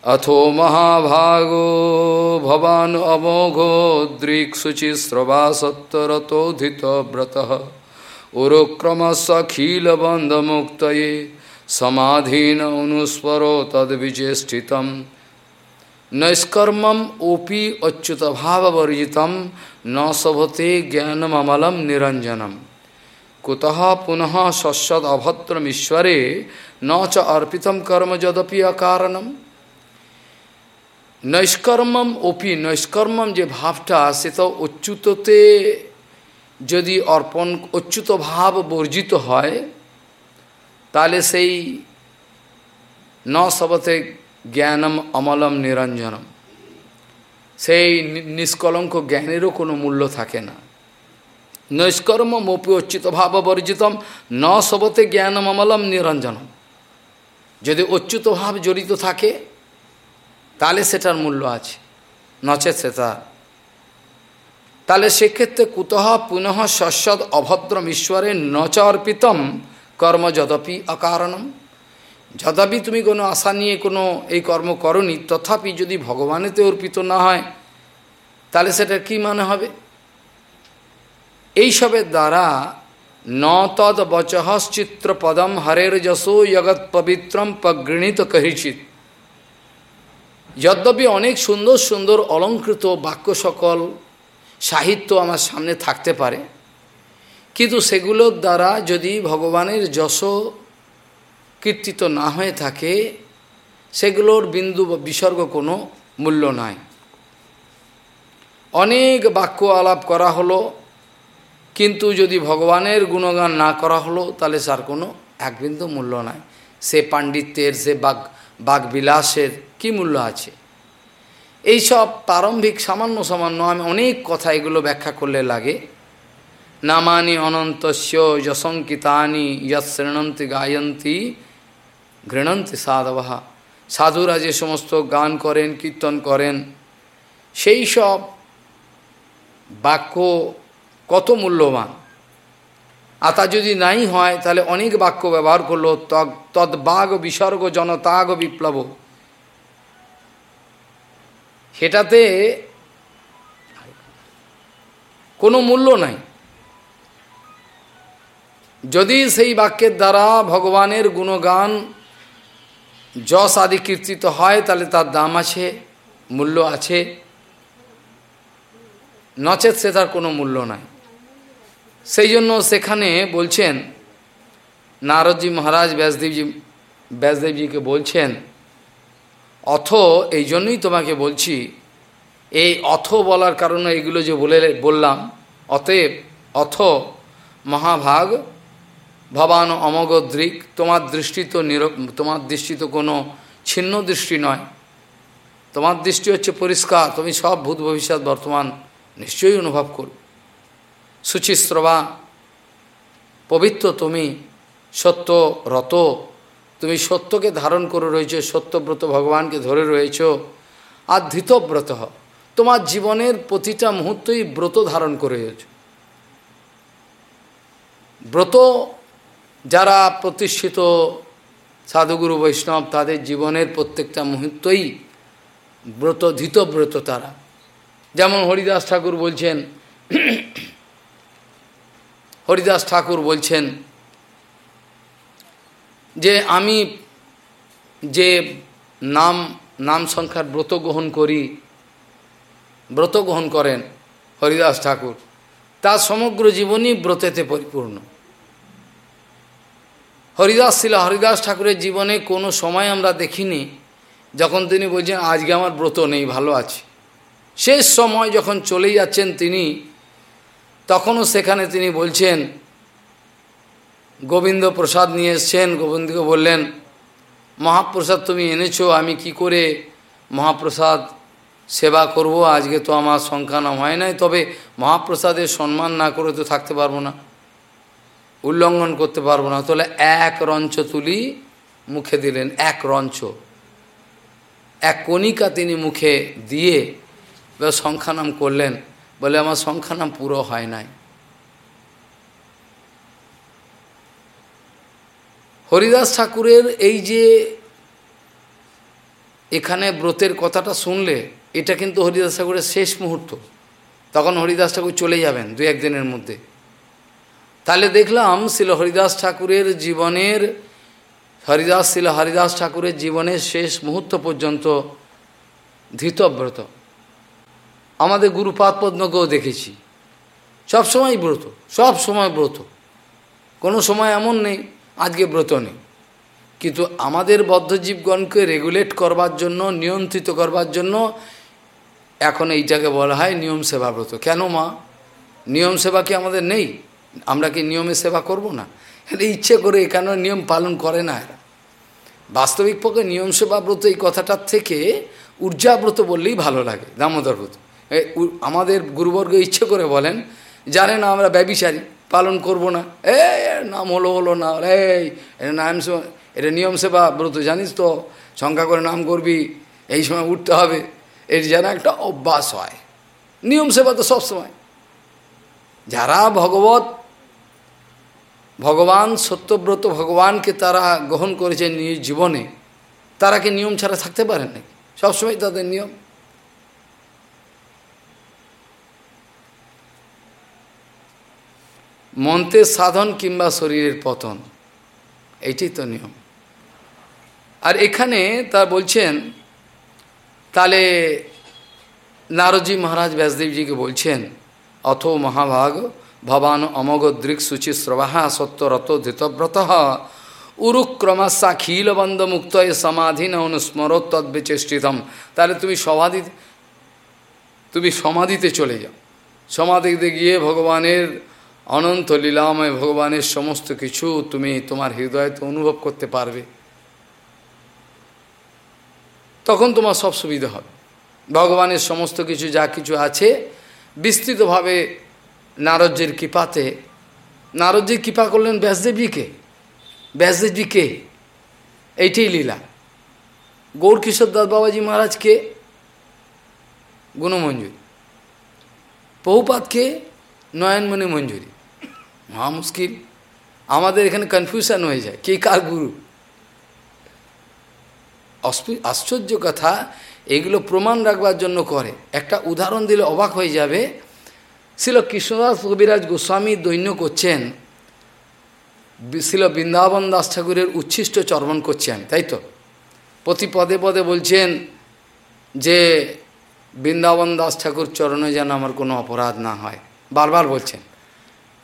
अथो महाभागो भवान् अमोघो दृक्शुचिस्रवा सत्तरतोधितव्रतः उरुक्रमस्सखीलबन्धमुक्तये समाधीन अनुस्वरो तद्विचेष्टितं नैष्कर्मम अच्युत भाववर्जित न सभते ज्ञानमलम निरंजनम कुतः पुनः सस्यद अभद्रमीश्वरे न च अर्पित कर्म यद्यपि अकारणम? নৈষ্কর্মম ওপি নৈষ্কর্মম যে ভাবটা, সে তো অচ্যুততে যদি অর্পণ অচ্যুত ভাব বর্জিত হয়, তাহলে সেই ন সবতে জ্ঞানম অমলম নিরঞ্জনম। সেই নিষ্কলঙ্ক জ্ঞানেরও কোনো মূল্য থাকে না। নৈষ্কর্ম মপি অচ্যুত ভাব বর্জিতম ন শবতে জ্ঞানম অমলম নিরঞ্জনম। যদি অচ্যুত ভাব জড়িত থাকে তাহলে সেটার মূল্য আছে। নচেত সেটা। তাহলে সেক্ষেত্রে কুতঃ পুনঃ শস্যদ অভদ্রম ঈশ্বরের নচ অর্পিতম কর্ম যদপি অকারণম। যদাপি তুমি কোনো আশা নিয়ে কোনো এই কর্ম করনি, তথাপি যদি ভগবানেতে অর্পিত না হয়, তাহলে সেটা কি মানে হবে? এইসবের দ্বারা ন তদ বচহশ্চিত্র পদম হরের যশো জগৎ পবিত্রম পগৃণীত কহিচিত যদ্যপি অনেক সুন্দর সুন্দর অলঙ্কৃত বাক্য সকল সাহিত্য আমার সামনে থাকতে পারে, কিন্তু সেগুলোর দ্বারা যদি ভগবানের যশ কীর্তিত না হয়ে থাকে, সেগুলোর বিন্দু বিসর্গ কোনো মূল্য নাই। অনেক বাক্য আলাপ করা হলো, কিন্তু যদি ভগবানের গুণগান না করা হলো, তাহলে তার কোনো এক বিন্দু মূল্য নাই। সে পাণ্ডিত্যের, সে বাক, বাকবিলাসের কি মূল্য আছে? এইসব প্রারম্ভিক সামান্য সামান্য আমি অনেক কথা এগুলো ব্যাখ্যা করলে লাগে। নামানি অনন্তস্য যশঙ্কিতানি যৃণন্তি গায়ন্তী ঘৃণন্তি সাধবাহা সাধুরা যে সমস্ত গান করেন, কীর্তন করেন, সেই সব বাক্য কত মূল্যবান। আর তা যদি নাই হয়, তাহলে অনেক বাক্য ব্যবহার করল তদ্বাগ বিসর্গ জনতাগ বিপ্লব। সেটাতে কোনো মূল্য নাই। যদি সেই বাক্যের দ্বারা ভগবানের গুণগান যশ আদি কীর্তিত হয়, তাহলে তার দাম আছে, মূল্য আছে। নচেত সে তার কোনো মূল্য নাই। সেই জন্য সেখানে বলছেন, নারদজি মহারাজ ব্যাসদেবজি, ব্যাসদেবজিকে বলছেন অথ এই জন্যই তোমাকে বলছি, এই অথ বলার কারণে এগুলো যে বলে, বললাম, অতএব অথ মহাভাগ, ভবান অমগদ্রিক, তোমার দৃষ্টি তো নির, তোমার দৃষ্টি তো কোনো ছিন্ন দৃষ্টি নয়। তোমার দৃষ্টি হচ্ছে পরিষ্কার, তুমি সব ভূত ভবিষ্যৎ বর্তমান নিশ্চয়ই অনুভব করো সুচিশ্রবা, পবিত্র তুমি, সত্য, রত তুমি সত্যকে ধারণ করে রয়েছ, সত্যব্রত ভগবানকে ধরে রয়েছ, আর ধৃতব্রত তোমার জীবনের প্রতিটা মুহূর্তই ব্রত ধারণ করে রয়েছ। ব্রত যারা প্রতিষ্ঠিত সাধুগুরু বৈষ্ণব, তাদের জীবনের প্রত্যেকটা মুহূর্তই ব্রত, ধৃতব্রত তারা। যেমন হরিদাস ঠাকুর বলছেন, হরিদাস ঠাকুর বলছেন যে আমি যে নাম নাম সংখ্যার ব্রত গ্রহণ করি, ব্রত গ্রহণ করেন হরিদাস ঠাকুর তার সমগ্র জীবনই ব্রতেতে পরিপূর্ণ। হরিদাস ছিল, হরিদাস ঠাকুরের জীবনে কোনো সময় আমরা দেখিনি, যখন তিনি বলছেন, আজকে আমার ব্রত নেই, ভালো আছে। শেষ সময় যখন চলে যাচ্ছেন তিনি, তখনও সেখানে তিনি বলছেন গোবিন্দ প্রসাদ নিয়ে এসছেন। গোবিন্দকে বললেন, মহাপ্রসাদ তুমি এনেছো, আমি কি করে মহাপ্রসাদ সেবা করব? আজকে তো আমার সংখ্যা নাম হয় নাই, তবে মহাপ্রসাদের সম্মান না করে তো থাকতে পারব না, উল্লঙ্ঘন করতে পারব না। তাহলে এক রঞ্চ তুলি মুখে দিলেন, এক রঞ্চ। এক কণিকা তিনি মুখে দিয়ে সংখ্যা নাম করলেন। বলে, আমার সংখ্যা নাম পুরো হয় নাই। হরিদাস ঠাকুরের এই যে এখানে ব্রতের কথাটা শুনলে, এটা কিন্তু হরিদাস ঠাকুরের শেষ মুহূর্ত। তখন হরিদাস ঠাকুর চলে যাবেন দু একদিনের মধ্যে। তাহলে দেখলাম শিল হরিদাস ঠাকুরের জীবনের, হরিদাস, শিল হরিদাস ঠাকুরের জীবনের শেষ মুহূর্ত পর্যন্ত ধৃতব্রত। আমাদের গুরুপাদ পদ্মকেও দেখেছি। সব সময় ব্রত, সব সময় ব্রত। কোনো সময় এমন নেই আজকে ব্রত নেই। কিন্তু আমাদের বদ্ধজীবগণকে রেগুলেট করবার জন্য, নিয়ন্ত্রিত করবার জন্য এখন এইটাকে বলা হয় নিয়ম সেবা ব্রত। কেন মা? নিয়ম সেবা কি আমাদের নেই? আমরা কি নিয়মে সেবা করব না? এটা ইচ্ছে করে কেন নিয়ম পালন করে না এরা। বাস্তবিক পক্ষে নিয়ম সেবা ব্রত এই কথাটার থেকে ঊর্জাব্রত বললেই ভালো লাগে, দামোদর ব্রত। আমাদের গুরুবর্গ ইচ্ছে করে বলেন, জানেন আমরা ব্যবিচারী? পালন করব না। এ নাম হলো হলো না এই, এটা নাম এটা নিয়ম সেবা ব্রত, জানিস তো, সংখ্যা করে নাম করবি, এই সময় উঠতে হবে। এর যেন একটা অভ্যাস হয়। নিয়ম সেবা তো সবসময় যারা ভগবত, ভগবান, সত্যব্রত ভগবানকে তারা গ্রহণ করেছে নিজ জীবনে, তারা কি নিয়ম ছাড়া থাকতে পারেন নাকি? সবসময় তাদের নিয়ম। মন্ত্রের সাধন কিংবা শরীরের পতন। এইটাই তো নিয়ম। আর এখানে তা বলছেন, তাহলে নারদজি মহারাজ ব্যাসদেবজিকে বলছেন, অথ মহাভাগ ভবান অমগ দৃক শুচি শ্রবাহা সত্যরত ধৃতব্রত। উরুক্রমাসাখিলবন্ধ মুক্ত এ সমাধি অনুস্মর তদ্বেচেষ্টিতম। তাহলে তুমি সমাধি তুমি সমাধিতে চলে যাও। সমাধিতে গিয়ে ভগবানের অনন্ত লীলাময় ভগবানের সমস্ত কিছু তুমি তোমার হৃদয়তে অনুভব করতে পারবে। তখন তোমার সব সুবিধা হবে। ভগবানের সমস্ত কিছু যা কিছু আছে, বিস্তৃতভাবে নারজ্যের কৃপাতে নারজ্যের কৃপা করলেন ব্যাসদেবীকে ব্যাসদেবীকে এইটাই লীলা। গৌরকিশোর দাস বাবাজি মহারাজকে গুণমঞ্জুরি। বহুপাতকে নয়নমণি মঞ্জুরি। মহা মুশকিল। আমাদের এখানে কনফিউশন হয়ে যায়, কে কার গুরু? আশ্চর্য কথা, এগুলো প্রমাণ রাখবার জন্য করে। একটা উদাহরণ দিলে অবাক হয়ে যাবে ছিল কৃষ্ণদাস কবিরাজ গোস্বামী দৈন্য করছেন ছিল বৃন্দাবন দাস ঠাকুরের উচ্ছিষ্ট চর্বণ করছেন, তাই তো? প্রতি পদে পদে বলছেন যে, বৃন্দাবন দাস ঠাকুর চরণে যেন আমার কোনো অপরাধ না হয়। বারবার বলছেন।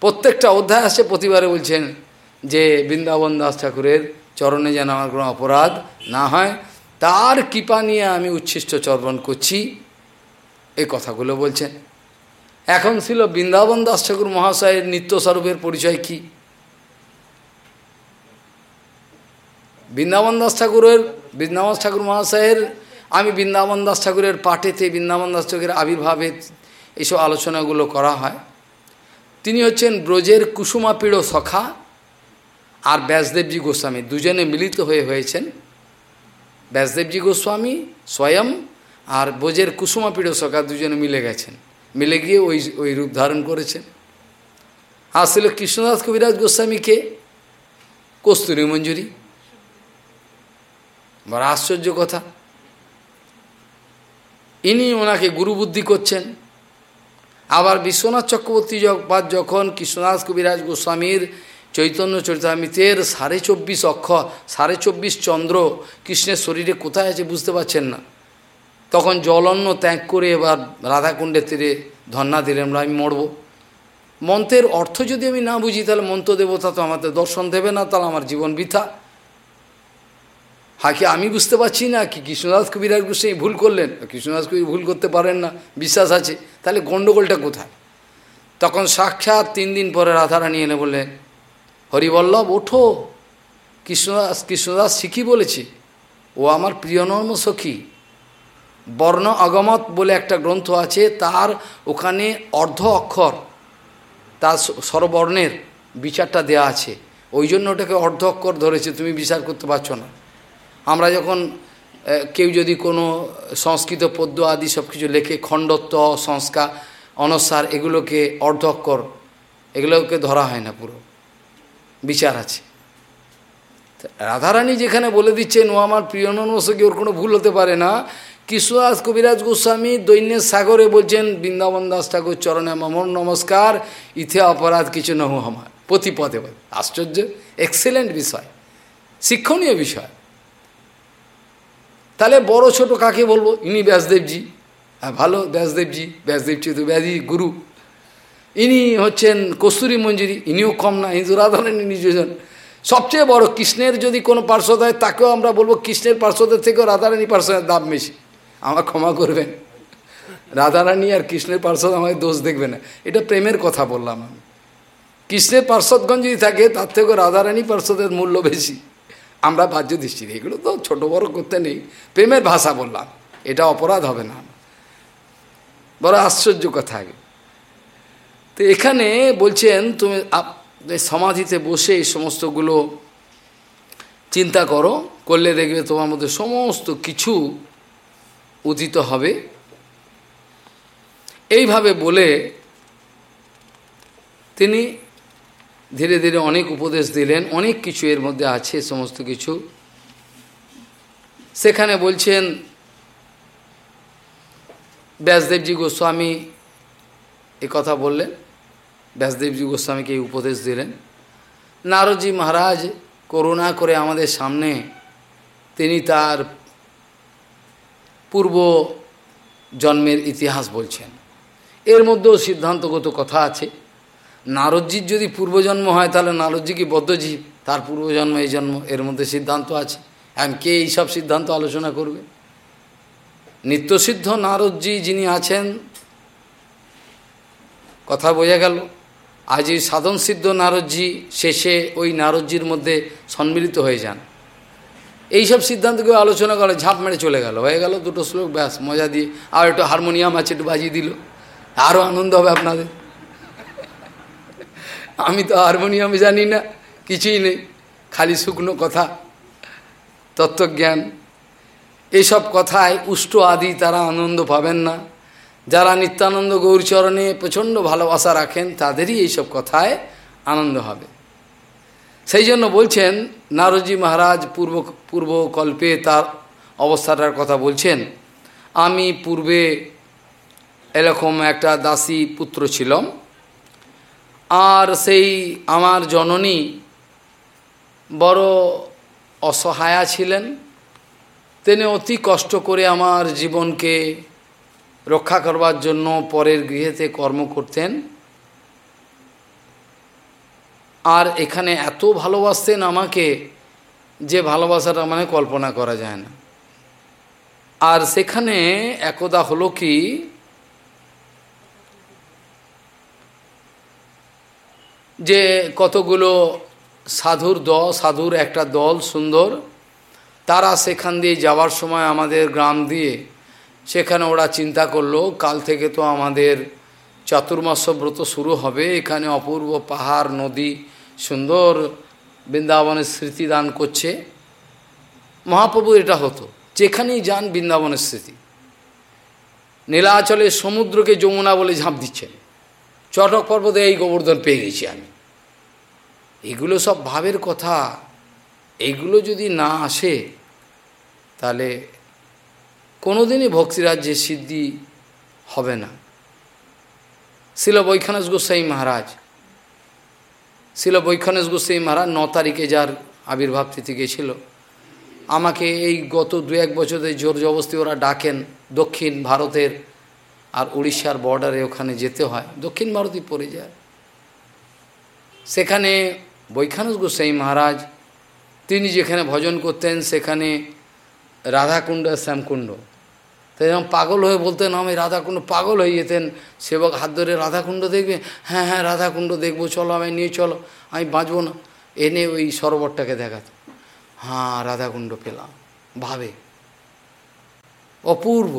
প্রত্যেকটা অধ্যায় আসে, প্রতিবারে বলছেন যে বৃন্দাবন দাস ঠাকুরের চরণে যেন আমার কোনো অপরাধ না হয়, তার কৃপা নিয়ে আমি উচ্ছিষ্ট চর্বণ করছি। এই কথাগুলো বলছেন। এখন ছিল বৃন্দাবন দাস ঠাকুর মহাশয়ের নিত্যস্বরূপের পরিচয় কি? বৃন্দাবন দাস ঠাকুরের, বৃন্দাবন ঠাকুর মহাশয়ের, আমি বৃন্দাবন দাস ঠাকুরের পাঠেতে বৃন্দাবন দাস ঠাকুরের আবির্ভাবে এইসব আলোচনাগুলো করা হয়। তিনি হচ্ছেন ব্রজের কুসুমাপীড় সখা আর ব্যাসদেবজি গোস্বামী। দুজনে মিলিত হয়ে হয়েছেন। ব্যাসদেবজি গোস্বামী স্বয়ং আর ব্রজের কুসুমাপীড় সখা দুজনে মিলে গেছেন। মিলে গিয়ে ওই ওই রূপ ধারণ করেছেন। আসলে কৃষ্ণদাস কবিরাজ গোস্বামীকে কস্তুরী মঞ্জুরি। বড় আশ্চর্য কথা। ইনি ওনাকে গুরুবুদ্ধি করছেন। আবার বিশ্বনাথ চক্রবর্তী পাদ যখন কৃষ্ণদাস কবিরাজ গোস্বামীর চৈতন্য চরিতামিতের সাড়ে চব্বিশ অক্ষর সাড়ে চব্বিশ চন্দ্র কৃষ্ণের শরীরে কোথায় আছে বুঝতে পারছেন না। তখন জলন্ন ত্যাগ করে এবার রাধাকুণ্ডের তীরে ধর্ণা দিলেন আমি মরব। মন্ত্রের অর্থ যদি আমি না বুঝি, তাহলে মন্ত্র দেবতা তো আমাদের দর্শন দেবে না, তাহলে আমার জীবন বৃথা। হাকে আমি বুঝতে পারছি না? কি কৃষ্ণদাস কবিরাজ গোস্বামী ভুল করলেন? কৃষ্ণদাস কবি ভুল করতে পারেন না, বিশ্বাস আছে। তাহলে গণ্ডগোলটা কোথায়? তখন সাক্ষাৎ তিন দিন পরে রাধারানী এনে বললেন, হরিবল্লভ, ওঠো। কৃষ্ণদাস কৃষ্ণদাস শিখি বলেছে, ও আমার প্রিয়নর্ম সখী। বর্ণ অগমত বলে একটা গ্রন্থ আছে, তার ওখানে অর্ধ অক্ষর, তার স্বরবর্ণের বিচারটা দেয়া আছে। ওই জন্য ওটাকে অর্ধ অক্ষর ধরেছে, তুমি বিচার করতে পারছ না। আমরা যখন কেউ যদি কোনো সংস্কৃত পদ্য আদি সব কিছু লেখে, খণ্ডত্ব, সংস্কার অনসার এগুলোকে অর্ধক্ষর, এগুলোকে ধরা হয় না পুরো। বিচার আছে। রাধারানী যেখানে বলে দিচ্ছেন, ও আমার প্রিয় ননসকে ওর কোনো ভুল হতে পারে না। কৃষ্ণদাস কবিরাজ গোস্বামী দৈন্যের সাগরে বলছেন, বৃন্দাবন দাস ঠাকুর চরণে মামর নমস্কার, ইথে অপরাধ কিছু নহু আমার। প্রতিপদে আশ্চর্য, এক্সেলেন্ট বিষয়। শিক্ষণীয় বিষয়। তাহলে বড় ছোট কাকে বলব? ইনি ব্যাসদেবজি। হ্যাঁ ভালো, ব্যাসদেবজি ব্যাসদেবজি তো ব্যাধি গুরু। ইনি হচ্ছেন কস্তুরী মঞ্জুরি, ইনিও কম না হিন্দু রাধারানী নিজজন সবচেয়ে বড় কৃষ্ণের যদি কোনো পার্শ্বদ হয়, তাকেও আমরা বলব কৃষ্ণের পার্শ্বদের থেকেও রাধারানী পার্শ্বদের দাম বেশি। আমার ক্ষমা করবেন। রাধারানী আর কৃষ্ণের পার্শ্বদ আমাকে দোষ দেখবে না। এটা প্রেমের কথা বললাম আমি। কৃষ্ণের পার্শ্বদগঞ্জ যদি থাকে, তার থেকেও রাধারানী পার্শ্বদের মূল্য বেশি। আমরা বাহ্য দৃষ্টিতে এগুলো তো ছোট বড় করতে নেই। প্রেমের ভাষা বললাম। এটা অপরাধ হবে না। বড় আশ্চর্য কথা। তো এখানে বলছেন, তুমি সমাধিতে বসে এই সমস্তগুলো চিন্তা করো। করলে দেখবে তোমার মধ্যে সমস্ত কিছু উদিত হবে। এইভাবে বলে তিনি ধীরে ধীরে অনেক উপদেশ দিলেন, অনেক কিছু এর মধ্যে আছে, সমস্ত কিছু। সেখানে বলছেন, ব্যাসদেবজি গোস্বামী এ কথা বললেন। ব্যাসদেবজি গোস্বামীকে এই উপদেশ দিলেন। নারদজি মহারাজ করুণা করে আমাদের সামনে তিনি তার পূর্ব জন্মের ইতিহাস বলছেন। এর মধ্যেও সিদ্ধান্তগত কথা আছে। নারদজির যদি পূর্বজন্ম হয়, তাহলে নারদজি কি বদ্ধজীব? তার পূর্বজন্ম, এই জন্ম, এর মধ্যে সিদ্ধান্ত আছে। এখন কে এইসব সিদ্ধান্ত আলোচনা করবে? নিত্যসিদ্ধ নারদজি যিনি আছেন, কথা বোঝা গেল। আজ এই সাধন সিদ্ধ নারদজি শেষে ওই নারদজির মধ্যে সম্মিলিত হয়ে যান। এইসব সিদ্ধান্তকে আলোচনা করে ঝাঁপ মেরে চলে গেল। হয়ে গেল দুটো শ্লোক, ব্যাস, মজা দিয়ে। আর একটু হারমোনিয়াম আছে, একটু বাজিয়ে দিল। আরও আনন্দ হবে আপনাদের। আমি তো হারমোনিয়াম জানি না, কিছুই নেই, খালি শুকনো কথা, তত্ত্বজ্ঞান। এসব কথায় উষ্ট আদি তারা আনন্দ পাবেন না। যারা নিত্যানন্দ গৌরচরণে প্রচণ্ড ভালোবাসা রাখেন, তাদেরই এইসব কথায় আনন্দ হবে। সেই জন্য বলছেন নারজি মহারাজ পূর্ব, পূর্বকল্পে তার অবস্থাটার কথা বলছেন, আমি পূর্বে এরকম একটা দাসী পুত্র ছিলাম আর সেই আমার জননী বড় অসহায়া ছিলেন। তিনি অতি কষ্ট করে আমার জীবনকে রক্ষা করবার জন্য পরের গৃহেতে কর্ম করতেন। আর এখানে এত ভালোবাসতেন আমাকে যে ভালোবাসাটা মানে কল্পনা করা যায় না। আর সেখানে একদা হলো কি যে কতগুলো সাধুর দল সাধুর একটা দল সুন্দর, তারা সেখান দিয়ে যাওয়ার সময় আমাদের গ্রাম দিয়ে সেখানে ওরা চিন্তা করল, কাল থেকে তো আমাদের চতুর্মাস ব্রত শুরু হবে, এখানে অপূর্ব পাহাড়, নদী সুন্দর বৃন্দাবনের স্মৃতি দান করছে। মহাপ্রভু এটা হতো, যেখানেই যান বৃন্দাবনের স্মৃতি। নীলাচলে সমুদ্রকে যমুনা বলে ঝাঁপ দিচ্ছেন। চটক পর্বতে এই গোবর্ধন পেয়ে গেছি আমি। এগুলো সব ভাবের কথা। এইগুলো যদি না আসে, তাহলে কোনোদিনই ভক্তিরাজ্যে সিদ্ধি হবে না। শিল বৈখানস গোস্বাই মহারাজ, শিল বৈখানস গোস্বাই মহারাজ ন তারিখে যার আবির্ভাব তিথি গেছিল আমাকে এই গত দু এক বছরে জোর জবস্তি ওরা ডাকেন দক্ষিণ ভারতের আর উড়িষ্যার বর্ডারে ওখানে যেতে হয়, দক্ষিণ ভারতই পড়ে যায়। সেখানে বৈখানস গোসাই মহারাজ, তিনি যেখানে ভজন করতেন সেখানে রাধাকুণ্ড শ্যামকুণ্ড। তাই যেমন পাগল হয়ে বলতেন, আমি রাধাকুণ্ড পাগল হয়ে যেতেন, সেবক হাত ধরে রাধাকুণ্ড দেখবে? হ্যাঁ হ্যাঁ রাধাকুণ্ড দেখব, চলো আমি নিয়ে চলো, আমি বাঁচবো না। এনে ওই সরোবরটাকে দেখাত। হ্যাঁ রাধাকুণ্ড পেলাম, ভাবে। অপূর্ব।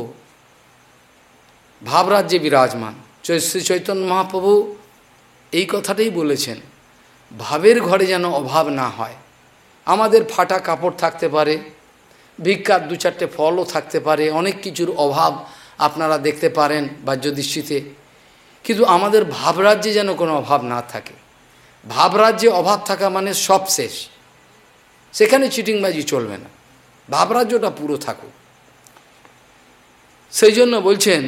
ভাবরাজ্যে বিরাজমান। শ্রী চৈতন্য মহাপ্রভু এই কথাটাই বলেছেন, ভাবের ঘরে যেন অভাব না হয়। আমাদের ফাটা কাপড় থাকতে পারে ভিক্ষার দু চারটে ফলও থাকতে পারে, অনেক কিছুর অভাব আপনারা দেখতে পারেন বাহ্যদৃষ্টিতে কিন্তু আমাদের ভাবরাজ্যে যেন কোনো অভাব না থাকে। ভাবরাজ্যে অভাব থাকা মানে সব শেষ। সেখানে চিটিংবাজি চলবে না। ভাবরাজ্যটা পুরো থাকুক। সেই জন্য বলছেন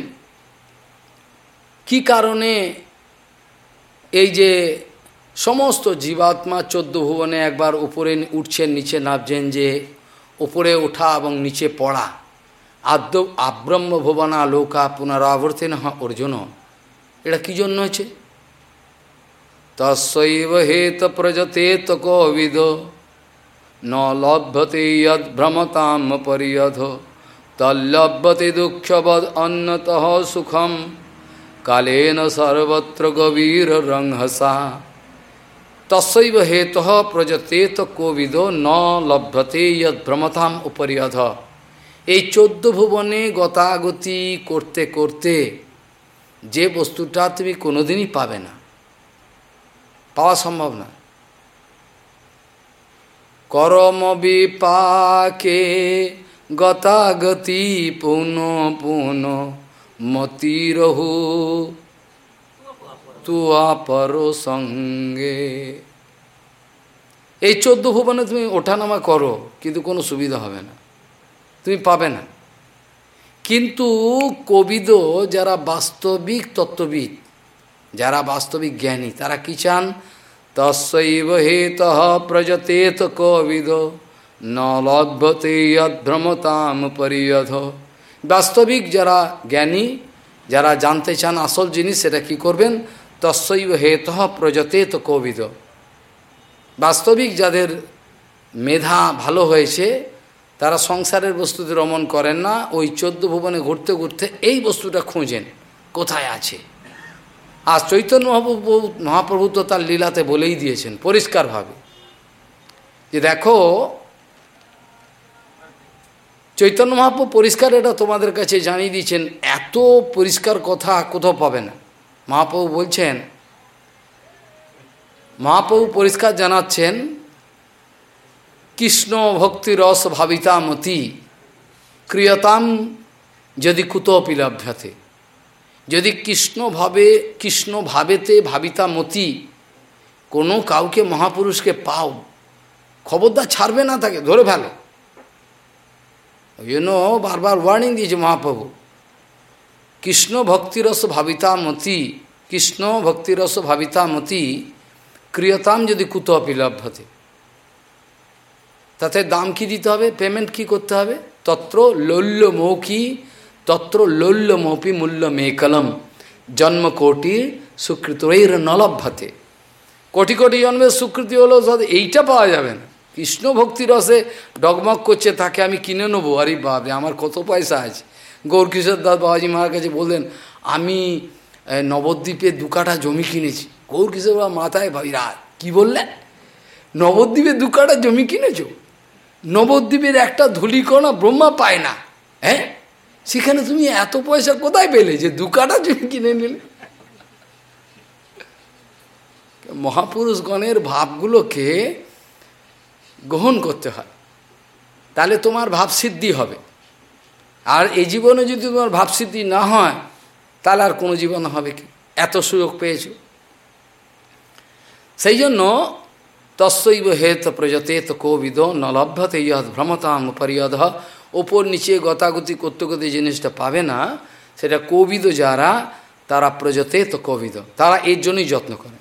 কি কারণে এই যে সমস্ত জীবাত্মা চোদ্দ ভুবনে একবার উপরে উঠছেন নিচে নামছেন যে উপরে ওঠা এবং নিচে পড়া, আদ্য আব্রহ্ম ভুবনা লোকা পুনরাবর্তিন অর্জুন। এটা কি জন্য হয়েছে? তসৈব হেত প্রজতেত কোবিদ, ন লভ্যতে যদ ভ্রমতাম পরিয়ধ তল্লভ্যতে দুঃখবদ অন্নত সুখম। কালেন সর্বত্র গভীর রংহসা তসৈব হেত প্রজতেত কোবিদ ন লভ্যতে যদ ভ্রমতাম উপরিয়ধ এই চোদ্দ ভুবনে গতাগতি করতে করতে যে বস্তুটা তুমি কোনোদিনই পাবে না। পাওয়া সম্ভব না। করম বিপাকে গতাগতি পুন পুন মতিরহু। তুয়া পর সঙ্গে। এই চোদ্দ ভুবনে তুমি ওঠানামা করো, কিন্তু কোনো সুবিধা হবে না। তুমি পাবে না। কিন্তু কবিদ যারা বাস্তবিক তত্ত্ববিদ, যারা বাস্তবিক জ্ঞানী, তারা কি চান? তসৈব হেত প্রজতেত কবিদ ন লভ্যতে যদ্ভ্রমতাম পরিয়ধ। বাস্তবিক যারা জ্ঞানী, যারা জানতে চান আসল জিনিস, সেটা কি করবেন? তসৈব হেত প্রজতেত কবিত বাস্তবিক যাদের মেধা ভালো হয়েছে, তারা সংসারের বস্তুতে রমণ করেন না, ওই চোদ্দ ভুবনে ঘুরতে ঘুরতে এই বস্তুটা খুঁজেন, কোথায় আছে? আর চৈতন্য মহাপ্রভু মহাপ্রভু তো তার লীলাতে বলেই দিয়েছেন, পরিষ্কারভাবে। যে দেখো চৈতন্য মহাপ্রভু পরিষ্কার এটা তোমাদের কাছে জানিয়ে দিয়েছেন, এত পরিষ্কার কথা কোথাও পাবে না। মহাপ্রভু বলছেন, মহাপ্রভু পরিষ্কার জানাচ্ছেন, কৃষ্ণ ভক্তি রস ভাবিতামতি ক্রিয়তাম যদি কুতপি লভ্যতে। যদি কৃষ্ণ ভাবে, কৃষ্ণ ভাবেতে ভাবিতা মতি কোনো কাউকে মহাপুরুষকে পাও। খবরদার ছাড়বে না তাকে, ধরে ফেলো ওই জন্য বারবার ওয়ার্নিং দিয়েছে মহাপ্রভু। কৃষ্ণ ভক্তিরস ভাবিতা মতি, কৃষ্ণ ভক্তিরস ভাবিতা মতি, ক্রিয়তাম যদি কুতপি লভ্যতে তাতে দাম কি দিতে হবে? পেমেন্ট কি করতে হবে? তত্র লৌল্য মৌকি তত্র লৌল্য মৌপি মূল্য মেকলম জন্ম কোটি সুকৃতৈর নলভ্যতে কোটি কোটি জন্মের স্বীকৃতি হলো এইটা পাওয়া যাবে না কৃষ্ণ ভক্তি রসে ডগমগ করছে, তাকে আমি কিনে নেব। আরে বাবরে আমার কত পয়সা আছে? গৌরকিশোর দাস বাবাজি মার কাছে বললেন, আমি নবদ্বীপে দু কাঠা জমি কিনেছি। গৌরকিশোর বাবা মাথায় ভাবি রা কী বললেন? নবদ্বীপে দু কাঠা জমি কিনেছ? নবদ্বীপের একটা ধুলিকণা ব্রহ্মা পায় না হ্যাঁ? সেখানে তুমি এত পয়সা কোথায় পেলে যে দু কাটা জমি কিনে নিলে? মহাপুরুষগণের ভাবগুলোকে গ্রহণ করতে হয়। তাহলে তোমার ভাবসিদ্ধি হবে। আর এই জীবনে যদি তোমার ভাবসিদ্ধি না হয়, তাহলে আর কোনো জীবন হবে কি? এত সুযোগ পেয়েছ। সেই জন্য তস্যৈব হেত প্রজতেত কোবিদ নলভ্যতে ইয়দ ভ্রমতাম পরিয়দ ওপর নিচে গতাগতি করতে করতে জিনিসটা পাবে না, সেটা কোবিদ যারা, তারা প্রজতে তো কোবিদ তারা এর জন্যই যত্ন করে।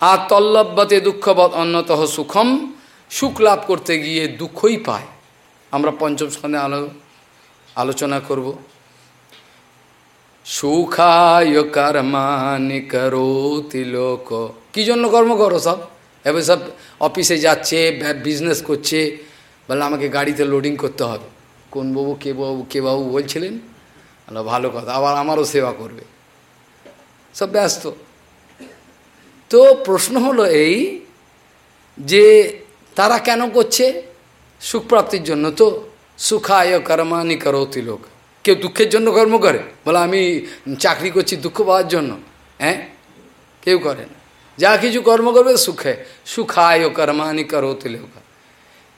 আর তল্লভ্যতে দুঃখবৎ অন্যতঃ সুখম সুখ লাভ করতে গিয়ে দুঃখই পায়। আমরা পঞ্চম স্থানে আলো, আলোচনা করব। সুখায় কর্মানি করোতি লোক। কি জন্য কর্ম করো সব? এবার সব অফিসে যাচ্ছে বিজনেস করছে। বলে আমাকে গাড়িতে লোডিং করতে হবে। কোন বাবু, কে বাবু কে বাবু বলছিলেন? ভালো কথা, আবার আমারও সেবা করবে। সব ব্যস্ত। তো প্রশ্ন হলো এই যে তারা কেন করছে? সুখপ্রাপ্তির জন্য তো। সুখায় কর্মানি করতি লোক। কেউ দুঃখের জন্য কর্ম করে? বলে, আমি চাকরি করছি দুঃখ পাওয়ার জন্য। হ্যাঁ? কেউ করে না। যা কিছু কর্ম করবে সুখে। সুখায় কর্মানি করতি লোক।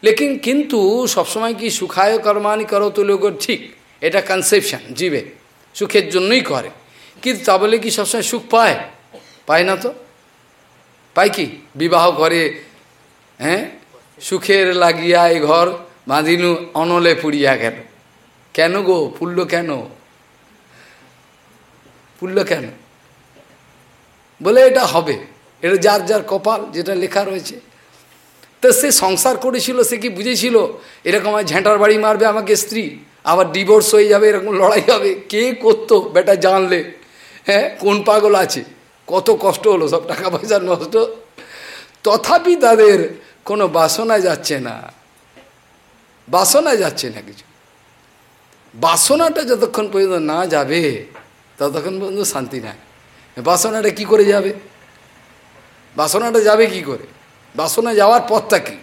লেকিন কিন্তু সবসময় কি সুখায় কর্মানি করো তো লোক ঠিক? এটা কনসেপশন জীবে। সুখের জন্যই করে। কিন্তু তা বলে কি সবসময় সুখ পায়? পায় না তো? পায় কি? বিবাহ করে হ্যাঁ? সুখের লাগিয়া এই ঘর বাঁধিনু অনলে পুড়িয়া গেল। কেন গো? পুল্ল কেন? পুল্ল কেন? বলে এটা হবে। এটা যার যার কপাল, যেটা লেখা রয়েছে। তো সে সংসার করেছিল, সে কি বুঝেছিল? এরকম ঝেঁটার বাড়ি মারবে আমাকে স্ত্রী, আবার ডিভোর্স হয়ে যাবে, এরকম লড়াই হবে। কে করতো? বেটা জানলে। হ্যাঁ? কোন পাগল আছে? কত কষ্ট হলো, সব টাকা পয়সা নষ্ট। তথাপি তাদের কোনো বাসনা যাচ্ছে না। বাসনা যাচ্ছে না কিছু। বাসনাটা যতক্ষণ পর্যন্ত না যাবে, ততক্ষণ পর্যন্ত শান্তি নাই। বাসনাটা কি করে যাবে? বাসনাটা যাবে কি করে? বাসনা যাওয়ার পথটা কি?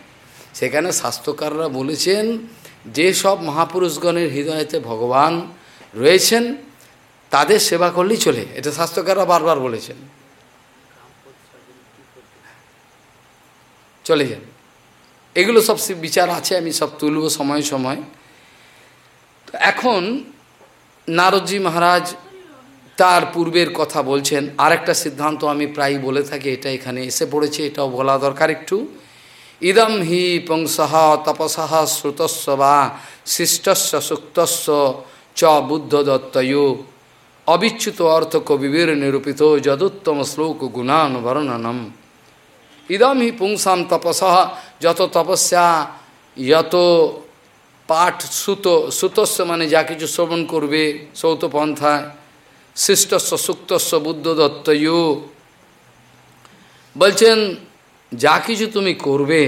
সেখানে স্বাস্থ্যকাররা বলেছেন, যে সব মহাপুরুষগণের হৃদয়তে ভগবান রয়েছেন, তাদের সেবা করলেই চলে। এটা স্বাস্থ্যকাররা বারবার বলেছেন। চলে যাবে এগুলো সব বিচার আছে, আমি সব তুলব সময় সময়। তো এখন নারদজি মহারাজ তার পূর্বের কথা বলছেন। আরেকটা সিদ্ধান্ত আমি প্রায় বলে থাকি, এটা এখানে এসে পড়েছে, এটাও বলা দরকার একটু। ইদম হি পংসহ তপসহ শ্রুতস্ব বা শিষ্টস্ব সুক্তস্ব চ বুদ্ধ দত্তয়। অবিচ্যুত অর্থ কবিবীর নিরূপিত, যদুত্তম শ্লোক গুণানুবর্ণনম। ইদম হি পুংসাম তপসহ যত তপস্যা যত পাঠ সুত সুতস্য মানে যা কিছু শ্রবণ করবে সৌত পন্থায় শিষ্টস্ব সুক্তস্ব বুদ্ধ দত্তয় বলছেন যা কিছু তুমি করবে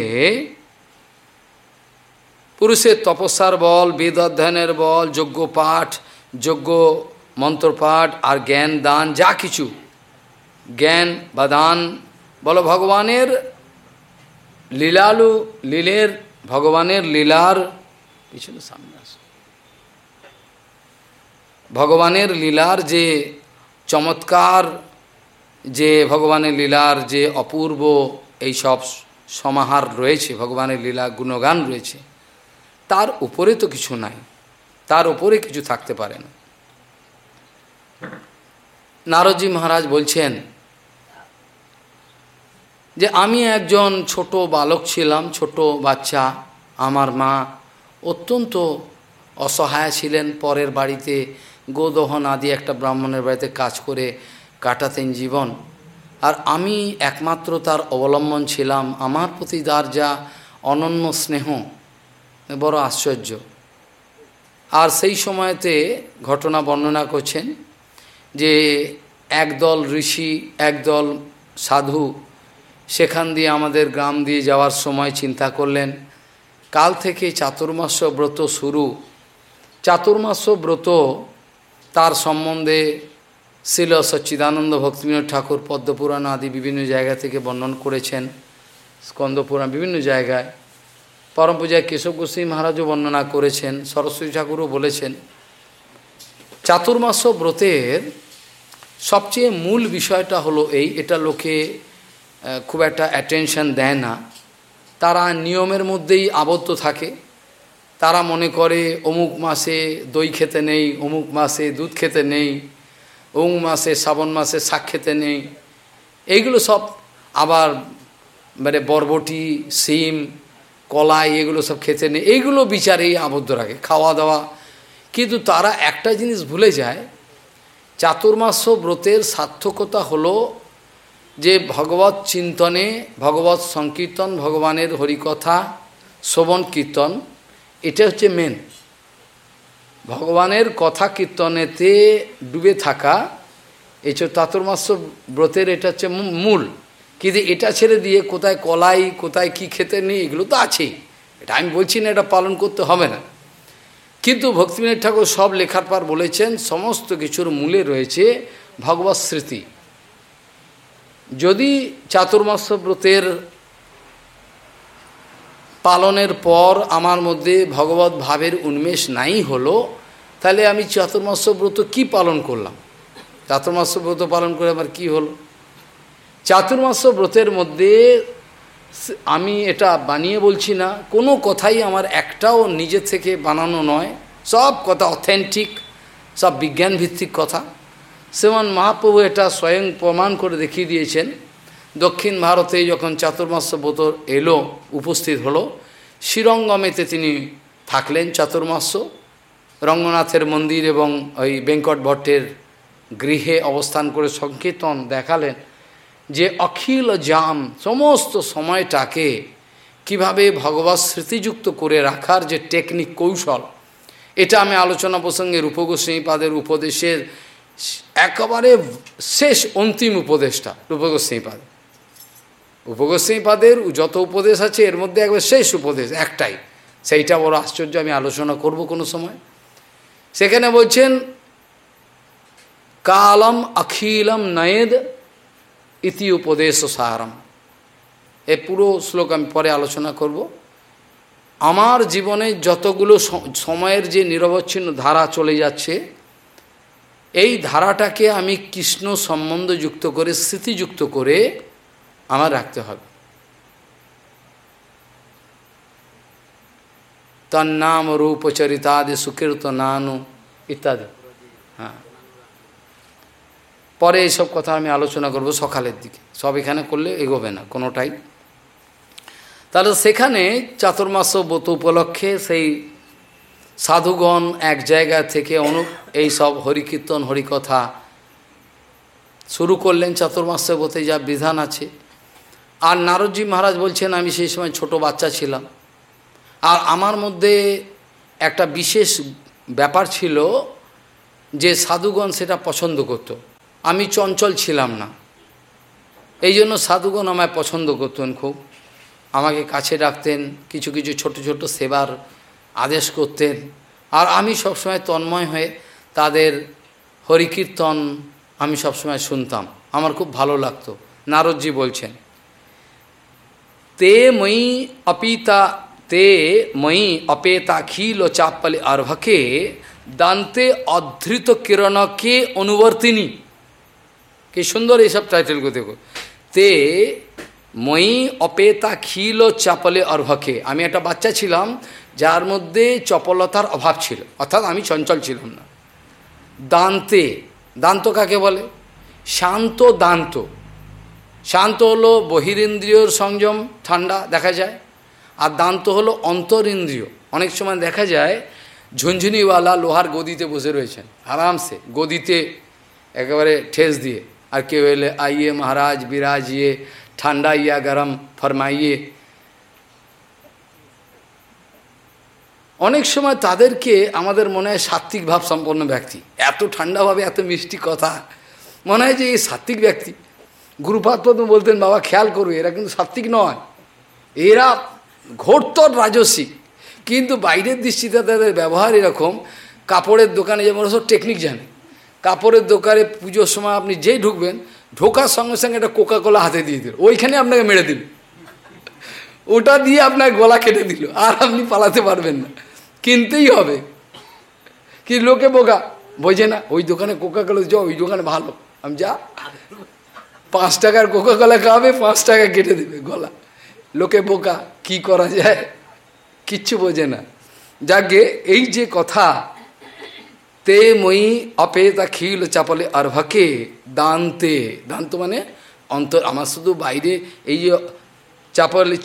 পুরুষের তপস্যার বল বেদ অধ্যয়নের বল যোগ্য পাঠ যোগ্য মন্ত্রপাঠ আর জ্ঞান দান যা কিছু জ্ঞান বা দান বলো, ভগবানের লীলালু, লীলের ভগবানের লীলার পিছনে সামনে আস। ভগবানের লীলার যে চমৎকার, যে ভগবানের লীলার যে অপূর্ব এই সব সমাহার রয়েছে, ভগবানের লীলা গুণগান রয়েছে, তার উপরে তো কিছু নাই, তার উপরে কিছু থাকতে পারে না। নারদজি মহারাজ বলছেন যে আমি একজন ছোট বালক ছিলাম, ছোট বাচ্চা, আমার মা অত্যন্ত অসহায় ছিলেন। পরের বাড়িতে গোদহন আদি একটা ব্রাহ্মণের বাড়িতে কাজ করে কাটাতেন জীবন। আর আমি একমাত্র তার অবলম্বন ছিলাম। আমার প্রতি তার যা অনন্য স্নেহ, বড় আশ্চর্য। আর সেই সময়তে ঘটনা বর্ণনা করছেন যে একদল ঋষি, একদল সাধু সেখান দিয়ে আমাদের গ্রাম দিয়ে যাওয়ার সময় চিন্তা করলেন, কাল থেকে চাতুর্মাস্য ব্রত শুরু। চাতুর্মাস্য ব্রত তার সম্বন্ধে শিল সচ্চিদানন্দ ভক্তিবিনোদ ঠাকুর পদ্মপুরাণ আদি বিভিন্ন জায়গা থেকে বর্ণন করেছেন, স্কন্দপুরাণ বিভিন্ন জায়গায়। পরম পূজায় কেশব গোস্বী মহারাজও বর্ণনা করেছেন, সরস্বতী ঠাকুরও বলেছেন। চাতুর্মাস্য ব্রতের সবচেয়ে মূল বিষয়টা হলো এই, এটা লোকে খুব একটা অ্যাটেনশন দেয় না। তারা নিয়মের মধ্যেই আবদ্ধ থাকে। তারা মনে করে, অমুক মাসে দই খেতে নেই, অমুক মাসে দুধ খেতে নেই, অমুক মাসে শ্রাবণ মাসে শাক খেতে নেই। এইগুলো সব আবার মানে বরবটি, সিম, কলাই এগুলো সব খেতে নেই। এইগুলো বিচারেই আবদ্ধ রাখে, খাওয়া দাওয়া। কিন্তু তারা একটা জিনিস ভুলে যায়, চাতুর্মাস্য ব্রতের সার্থকতা হলো যে ভগবত চিন্তনে ভগবত সংকীর্তন, ভগবানের হরিকথা, শ্রবণ, কীর্তন, এটা হচ্ছে মেন ভগবানের কথা কীর্তনেতে ডুবে থাকা, এই চাতুর্মাস্য ব্রতের এটা হচ্ছে মূল। কিন্তু এটা ছেড়ে দিয়ে কোথায় কলাই, কোথায় কি খেতে নেই, এগুলো তো আছেই। এটা আমি বলছি না, এটা পালন করতে হবে না। কিন্তু ভক্তিবিনোদ ঠাকুর সব লেখার পর বলেছেন, সমস্ত কিছুর মূলে রয়েছে ভগবত স্মৃতি। যদি চাতুর্মাস্য ব্রতের পালনের পর আমার মধ্যে ভগবত ভাবের উন্মেষ নাই হলো, তাহলে আমি চাতুর্মাস্য ব্রত কী পালন করলাম? চাতুর্মাস্য ব্রত পালন করে আমার কি হলো? চাতুর্মাস্য ব্রতের মধ্যে আমি এটা বানিয়ে বলছি না, কোনো কথাই আমার একটাও নিজের থেকে বানানো নয়। সব কথা অথেন্টিক সব বিজ্ঞান ভিত্তিক কথা। সেমন মহাপ্রভু এটা স্বয়ং প্রমাণ করে দেখিয়ে দিয়েছেন। দক্ষিণ ভারতে যখন চাতুর্মাস্য বোতর এলো, উপস্থিত হলো, শ্রীরঙ্গমেতে তিনি থাকলেন চাতুর্মাস্য। রঙ্গনাথের মন্দির এবং ওই বেঙ্কট ভট্টের গৃহে অবস্থান করে সংকীর্তন দেখালেন যে অখিল জাম সমস্ত সময়টাকে কীভাবে ভগবত স্মৃতিযুক্ত করে রাখার যে টেকনিক কৌশল, এটা আমি আলোচনা প্রসঙ্গে রূপগোস্বামীপাদের উপদেশের একেবারে শেষ অন্তিম উপদেশটা রূপগোস্বামীপাদ উপগোস্বামীপাদের যত উপদেশ আছে, এর মধ্যে একবার শেষ উপদেশ, একটাই। সেইটা বড় আশ্চর্য, আমি আলোচনা করব কোনো সময়। সেখানে বলছেন, কালম অখিলম নয়েদ ইতি উপদেশ সারম এ পুরো শ্লোক আমি পরে আলোচনা করব। আমার জীবনে যতগুলো সময়ের যে নিরবচ্ছিন্ন ধারা চলে যাচ্ছে এই ধারাটাকে আমি কৃষ্ণ সম্বন্ধ যুক্ত করে স্মৃতিযুক্ত করে আমার রাখতে হবে। তার তন্নাম রূপচরিতাদি সুকীর্ত নানু ইত্যাদি। হ্যাঁ। পরে এইসব কথা আমি আলোচনা করব সকালের দিকে। সব এখানে করলে এগোবে না, কোনোটাই। তাহলে সেখানে চাতুর্মাস ব্রত উপলক্ষে সেই সাধুগণ এক জায়গা থেকে অনু, এই সব হরিকীর্তন, হরিকথা শুরু করলেন চাতুর্মাসের ব্রতে যা বিধান আছে। আর নারদজি মহারাজ বলছেন, আমি সেই সময় ছোট বাচ্চা ছিলাম। আর আমার মধ্যে একটা বিশেষ ব্যাপার ছিল যে সাধুগণ সেটা পছন্দ করত। আমি চঞ্চল ছিলাম না। এই জন্য সাধুগণ আমায় পছন্দ করতেন খুব। আমাকে কাছে রাখতেন কিছু কিছু ছোট ছোট সেবার আদেশ করতেন। আর আমি সবসময় তন্ময় হয়ে তাদের হরিকীর্তন আমি সবসময় শুনতাম। আমার খুব ভালো লাগতো। নারদজি বলছেন, তে মই অপিতা, তে মই অপেতাখিল চাপলে আর্ভকে, দান্তে অধৃত কিরণকে অনুবর্তিনী। কি সুন্দর এইসব টাইটেলগুলো দেখো। তে মই অপেতা খিল চাপলে অর্ভকে আমি একটা বাচ্চা ছিলাম যার মধ্যে চপলতার অভাব ছিল। অর্থাৎ আমি চঞ্চল ছিলাম না। দান্তে, দান্ত কাকে বলে? শান্ত দান্ত। শান্ত হলো বহিরেন্দ্রিয়র সংযম, ঠান্ডা দেখা যায়। আর দান্ত হলো অন্তরিন্দ্রিয়। অনেক সময় দেখা যায় ঝুনঝুনিওয়ালা লোহার গদিতে বসে রয়েছেন। আরামসে গদিতে একেবারে ঠেস দিয়ে। আর কেউ এলে, আইয়ে মহারাজ, বিরাজিয়ে ঠান্ডা ইয়া গরম ফরমাইয়ে। অনেক সময় তাদেরকে আমাদের মনে হয় সাত্ত্বিক ভাব সম্পন্ন ব্যক্তি। এত ঠান্ডাভাবে এত মিষ্টি কথা। মনে হয় যে এই সাত্ত্বিক ব্যক্তি। গুরুপাত বলতেন, বাবা, খেয়াল করবে এরা কিন্তু সাত্ত্বিক নয়। এরা ঘোরতর রাজস্বিক। কিন্তু বাইরের দৃষ্টিতে তাদের ব্যবহার এরকম, কাপড়ের দোকানে যেমন সব টেকনিক জানে। কাপড়ের দোকানে পুজোর সময় আপনি যেই ঢুকবেন, ঢোকার সঙ্গে সঙ্গে একটা কোকা কোলা হাতে দিয়ে দিল। ওইখানে আপনাকে মেরে দিল। ওটা দিয়ে আপনার গলা কেটে দিল। আর আপনি পালাতে পারবেন না। কিনতেই হবে। কি লোকে বোকা? বোঝে না, ওই দোকানে কোকা কোলা যা ওই দোকানে ভালো। আমি যা, পাঁচ টাকার কোকা কোলা খাওয়াবে পাঁচ টাকা কেটে দেবে গলা। লোকে বোকা, কি করা যায়? কিচ্ছু বোঝে না। যাকে এই যে কথা, তে মই অপেতা খিল চাপলে আরভাকে দান্তে। দান্ত মানে অন্তর, আমার শুধু বাইরে এই যে চাপলে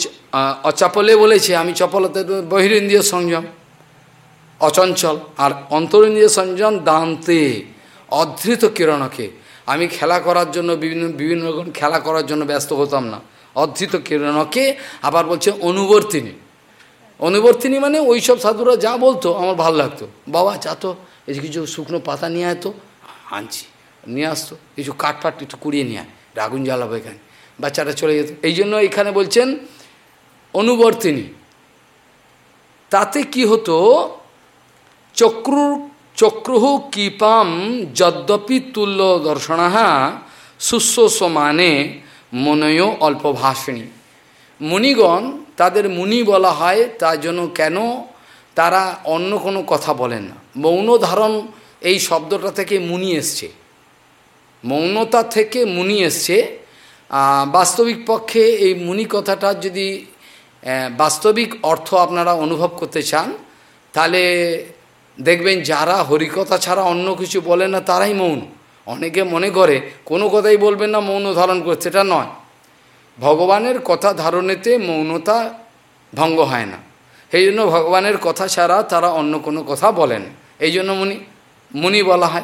অচাপলে বলেছে, আমি চপলতে বহিরেন্দ্রিয় সংযম। অচঞ্চল। আর অন্তরেন্দ্রিয় সঞ্জন দান্তে, অধৃত কিরণকে। আমি খেলা করার জন্য বিভিন্ন বিভিন্ন রকম খেলা করার জন্য ব্যস্ত হতাম না। অধৃত কিরণকে আবার বলছে অনুবর্তিনী। অনুবর্তিনী মানে ওই সব সাধুরা যা বলতো আমার ভালো লাগতো। বাবা চা তো, এই কিছু শুকনো পাতা নিয়ে আয় তো, আনছি, নিয়ে আসতো কিছু কাঠ ফাট একটু কুড়িয়ে নিয়ে আয় আগুন জ্বালাবো এখানে। বাচ্চাটা চলে যেত। এই জন্য এখানে বলছেন অনুবর্তিনী। তাতে কি হতো চক্রু চক্রুহ কৃপাম যদ্যপি তুল্য দর্শনাহা সুস্বসমানে মনয় অল্পভাষিণী মুনিগণ তাদের মুনি বলা হয় তার জন্য কেন তারা অন্য কোনো কথা বলেন না মৌন ধারণ এই শব্দটা থেকে মুনি এসছে মৌনতা থেকে মুনি এসছে বাস্তবিক পক্ষে এই মুনি কথাটা যদি বাস্তবিক অর্থ আপনারা অনুভব করতে চান তাহলে দেখবেন যারা হরিকথা ছাড়া অন্য কিছু বলে না, তারাই মৌন। অনেকে মনে করে, কোনো কথাই বলবেন না, মৌন ধারণ করছে এটা নয়। ভগবানের কথা ধারণেতে মৌনতা ভঙ্গ হয় না। সেই জন্য ভগবানের কথা ছাড়া তারা অন্য কোনো কথা বলেন এই জন্য মুনি মুনি বলা হয়।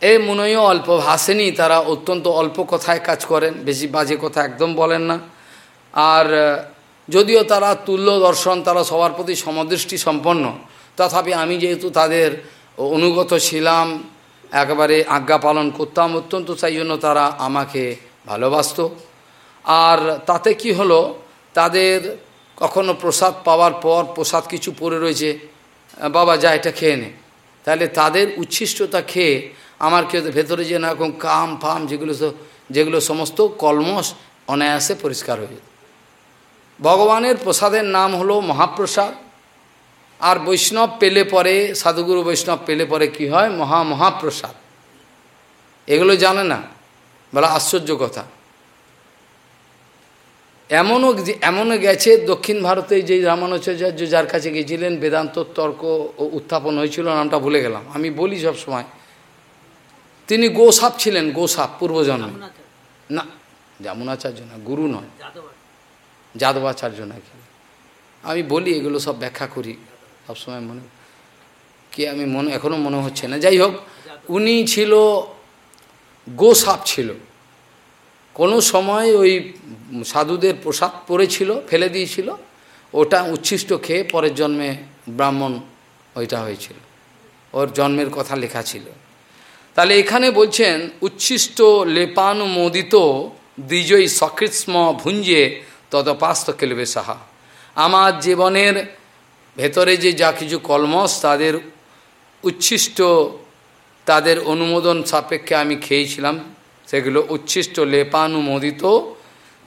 এ মুনয়ও অল্প ভাসেনি, তারা অত্যন্ত অল্প কথায় কাজ করেন, বেশি বাজে কথা একদম বলেন না। আর, যদিও তারা তুল্য দর্শন, তারা সবার প্রতি সমদৃষ্টি সম্পন্ন তথাপি আমি যেহেতু তাদের অনুগত ছিলাম, একেবারে আজ্ঞা পালন করতাম, অত্যন্ত তাই জন্য তারা আমাকে ভালোবাসত। আর তাতে কি হলো, তাদের কখনো প্রসাদ পাওয়ার পর প্রসাদ কিছু পড়ে রয়েছে, বাবা যা এটা খেয়ে নে। তাহলে তাদের উচ্ছিষ্টতা খেয়ে আমার কেউ ভেতরে যে না এরকম কাম ফাম যেগুলো যেগুলো সমস্ত কলমস অনায়াসে পরিষ্কার হয়ে যেত। ভগবানের প্রসাদের নাম হলো মহাপ্রসাদ। আর বৈষ্ণব পেলে পরে সাধুগুরু বৈষ্ণব পেলে পরে কি হয়? মহা মহাপ্রসাদ। এগুলো জানে না? বলা আশ্চর্য কথা। এমনও এমনও গেছে দক্ষিণ ভারতে যে রামানুচার্য যার কাছে গিয়েছিলেন বেদান্ত তর্ক ও উত্থাপন হয়েছিল নামটা ভুলে গেলাম। আমি বলি সব সময় তিনি গোসাপ ছিলেন গোসাপ পূর্বজন্মে। না যামুনাচার্য না গুরু নয়। যাদবাচার্য নাকি? আমি বলি এগুলো সব ব্যাখ্যা করি। সবসময় মনে কে আমি মনে এখনও মনে হচ্ছে না। যাই হোক, উনি ছিল গোসাপ ছিল। কোনো সময় ওই সাধুদের প্রসাদ পড়েছিল, ফেলে দিয়েছিল। ওটা উচ্ছিষ্ট খেয়ে পরের জন্মে ব্রাহ্মণ ওইটা হয়েছিল। ওর জন্মের কথা লেখা ছিল। তাহলে এখানে বলছেন, উচ্ছিষ্ট লেপানুমোদিত দ্বিজয়ী সকৃৎস্ম ভুঞ্জে তদপাস্ত কেলবে সাহা। আমার জীবনের ভেতরে যে যা কিছু কলমস, তাদের উচ্ছিষ্ট, তাদের অনুমোদন সাপেক্ষে আমি খেয়েছিলাম। সেগুলো উচ্ছিষ্ট, লেপানুমোদিত,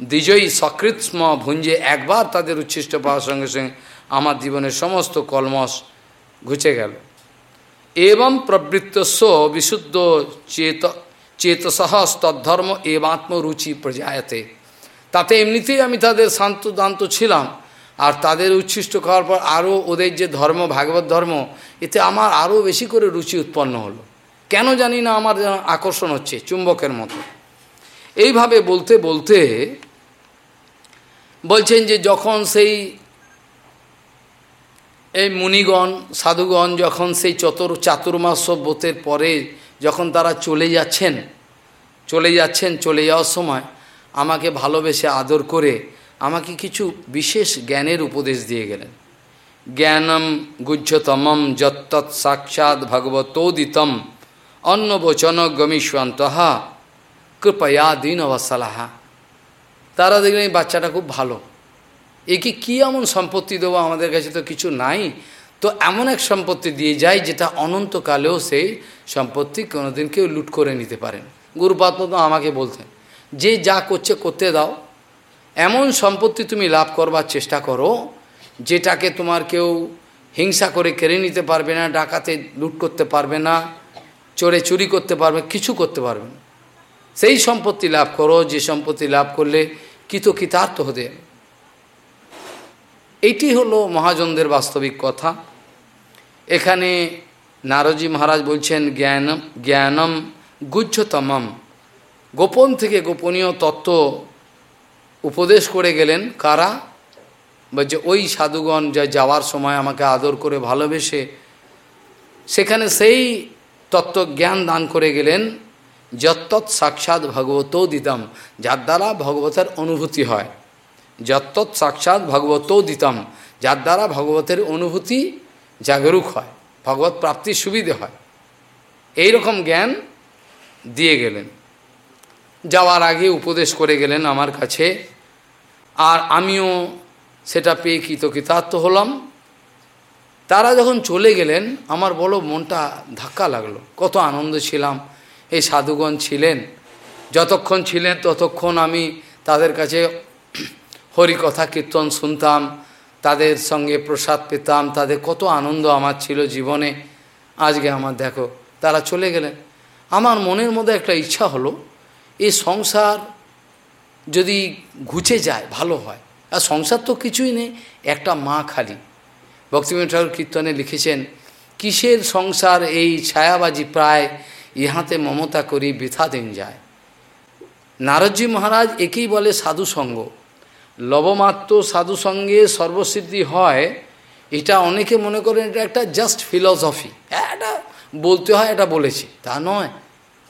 দ্বিজয়ী সকৃৎস্ম ভুঞ্জে একবার তাদের উচ্ছিষ্ট পাওয়ার সঙ্গে সঙ্গে আমার জীবনের সমস্ত কলমস ঘুচে গেল। এবং প্রবৃত্তস্ব বিশুদ্ধ চেত, চেতসহ তদ্ধর্ম এবাত্মরুচি প্রজায়তে। তাতে এমনিতেই আমি তাদের শান্ত দান্ত ছিলাম। আর তাদের উচ্ছিষ্ট খাওয়ার পর আরও ওদের যে ধর্ম, ভাগবত ধর্ম, এতে আমার আরও বেশি করে রুচি উৎপন্ন হলো। কেন জানি না আমার আকর্ষণ হচ্ছে চুম্বকের মতো। এইভাবে বলতে বলতে বলছেন যে যখন সেই এই মুনিগণ, সাধুগণ যখন সেই চতুর চাতুর্মাস বোতের পরে যখন তারা চলে যাচ্ছেন চলে যাচ্ছেন, চলে যাওয়ার সময় আমাকে ভালোবেসে আদর করে আমাকে কিছু বিশেষ জ্ঞানের উপদেশ দিয়ে গেলেন। জ্ঞানম গুহ্যতমম যত্তৎ সাক্ষাৎ ভগবতোদিতম অন্নবচন গমিষ্যন্তহা কৃপয়া দিন অবসালাহা তারা দেখলেন এই বাচ্চাটা খুব ভালো। একে কী এমন সম্পত্তি দেবো? আমাদের কাছে তো কিছু নাই। তো এমন এক সম্পত্তি দিয়ে যায় যেটা অনন্তকালেও সেই সম্পত্তি কোনোদিন কেউ লুট করে নিতে পারেন। গুরুপাত্ম তো আমাকে বলতেন, যে যা করছে করতে দাও। এমন সম্পত্তি তুমি লাভ করবার চেষ্টা করো, যেটাকে তোমার কেউ হিংসা করে কেড়ে নিতে পারবে না, ডাকাতে, লুট করতে পারবে না, চোরে চুরি করতে পারবে, কিছু করতে পারবে না। সেই সম্পত্তি লাভ করো, যে সম্পত্তি লাভ করলে কিত কৃতার্থ হতে। এইটি হলো মহাজনদের বাস্তবিক কথা। এখানে নারজি মহারাজ বলছেন, জ্ঞানম জ্ঞানম গুজ্জতমম গোপন থেকে গোপনীয় তত্ত্ব উপদেশ করে গেলেন, কারা? যে, ওই সাধুগণ যা যাওয়ার সময় আমাকে আদর করে ভালোবেসে, সেখানে সেই তত্ত্ব জ্ঞান দান করে গেলেন, যত্তৎ সাক্ষাৎ ভগবত দিতাম, যার দ্বারা ভগবতের অনুভূতি হয়। যত্তৎ সাক্ষাৎ ভগবত দিতাম, যার দ্বারা ভগবতের অনুভূতি জাগরুক হয়, ভগবত প্রাপ্তির সুবিধে হয়। এই রকম জ্ঞান দিয়ে গেলেন। যাওয়ার আগে উপদেশ করে গেলেন আমার কাছে আর আমিও সেটা পেয়ে কৃতকৃতার্থ হলাম। তারা যখন চলে গেলেন, আমার বলো মনটা ধাক্কা লাগল। কত আনন্দ ছিলাম। এই সাধুগণ ছিলেন। যতক্ষণ ছিলেন, ততক্ষণ আমি তাদের কাছে হরিকথা কীর্তন শুনতাম, তাদের সঙ্গে প্রসাদ পেতাম, তাদের কত আনন্দ আমার ছিল জীবনে। আজকে আমার দেখো, তারা চলে গেলেন। আমার মনের মধ্যে একটা ইচ্ছা হলো, এই সংসার যদি ঘুচে যায়, ভালো হয়। আর সংসার তো কিছুই নেই, একটা মা খালি। ভক্তিবিনোদ ঠাকুর কীর্তনে লিখেছেন, কিসের সংসার এই ছায়াবাজি প্রায়, ইহাতে মমতা করি বৃথা দিন যায়। নারদজি মহারাজ একেই বলে সাধু সঙ্গ লবমাত্র সাধু সঙ্গে সর্বসিদ্ধি হয়, এটা অনেকে মনে করেন এটা একটা জাস্ট ফিলসফি হ্যাঁ এটা বলতে হয়, এটা বলেছি। তা নয়।